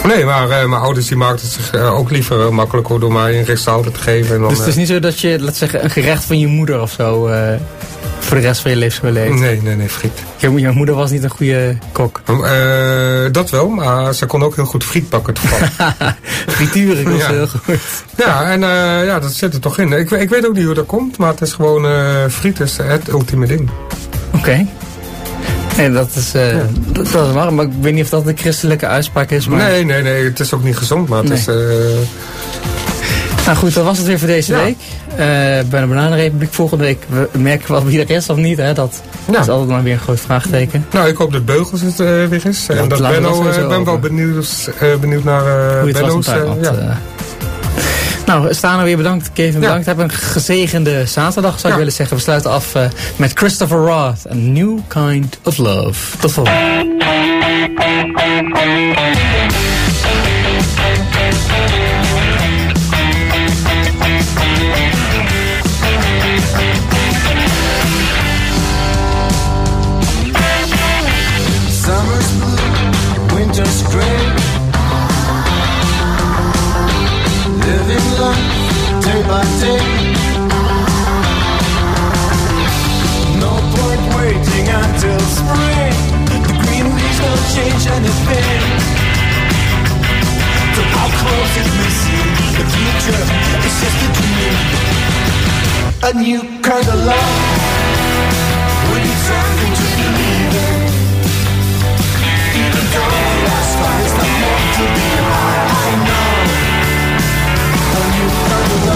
nee, maar eh, mijn ouders die maakten het zich eh, ook liever eh, makkelijk hoor, door mij een restaurant te geven. En dan, Dus het is niet zo dat je, laten we zeggen, een gerecht van je moeder of zo... voor de rest van je leven wil eten. Nee, nee, nee, friet. Je moeder was niet een goede kok. Eh, dat wel, maar ze kon ook heel goed friet bakken toevallig. Frituren, is Ja. heel goed. ja, en ja, dat zit er toch in. Ik, ik weet ook niet hoe dat komt, maar het is gewoon friet is het ultieme ding. Oké. Nee, dat is, eh dat, dat is waar, maar ik weet niet of dat een christelijke uitspraak is. Maar... Nee, nee, nee, het is ook niet gezond, maar het Nee. is... Nou goed, dat was het weer voor deze Ja. week. Eh bij de Bananenrepubliek volgende week we merken we wie er is of niet. Hè? Dat Ja. is altijd maar weer een groot vraagteken. nou, ik hoop dat Beugels het eh, weer is. en dat Benno, wel ik ben wel open. benieuwd, eh, benieuwd naar was Benno's. ja. Nou, Stano weer bedankt. Kevin bedankt. Heb een gezegende zaterdag zou ik Ja. willen zeggen. We sluiten af eh, met Christopher Roth. A New Kind of Love. Tot volgende. Summer's blue, winter's gray. day by day. No point waiting until spring. The green leaves don't change anything. So how close is we see? The future is just a dream. A new kind of love. We need something to believe in. Even though last time is not meant to be, I, I know. A new kind of love.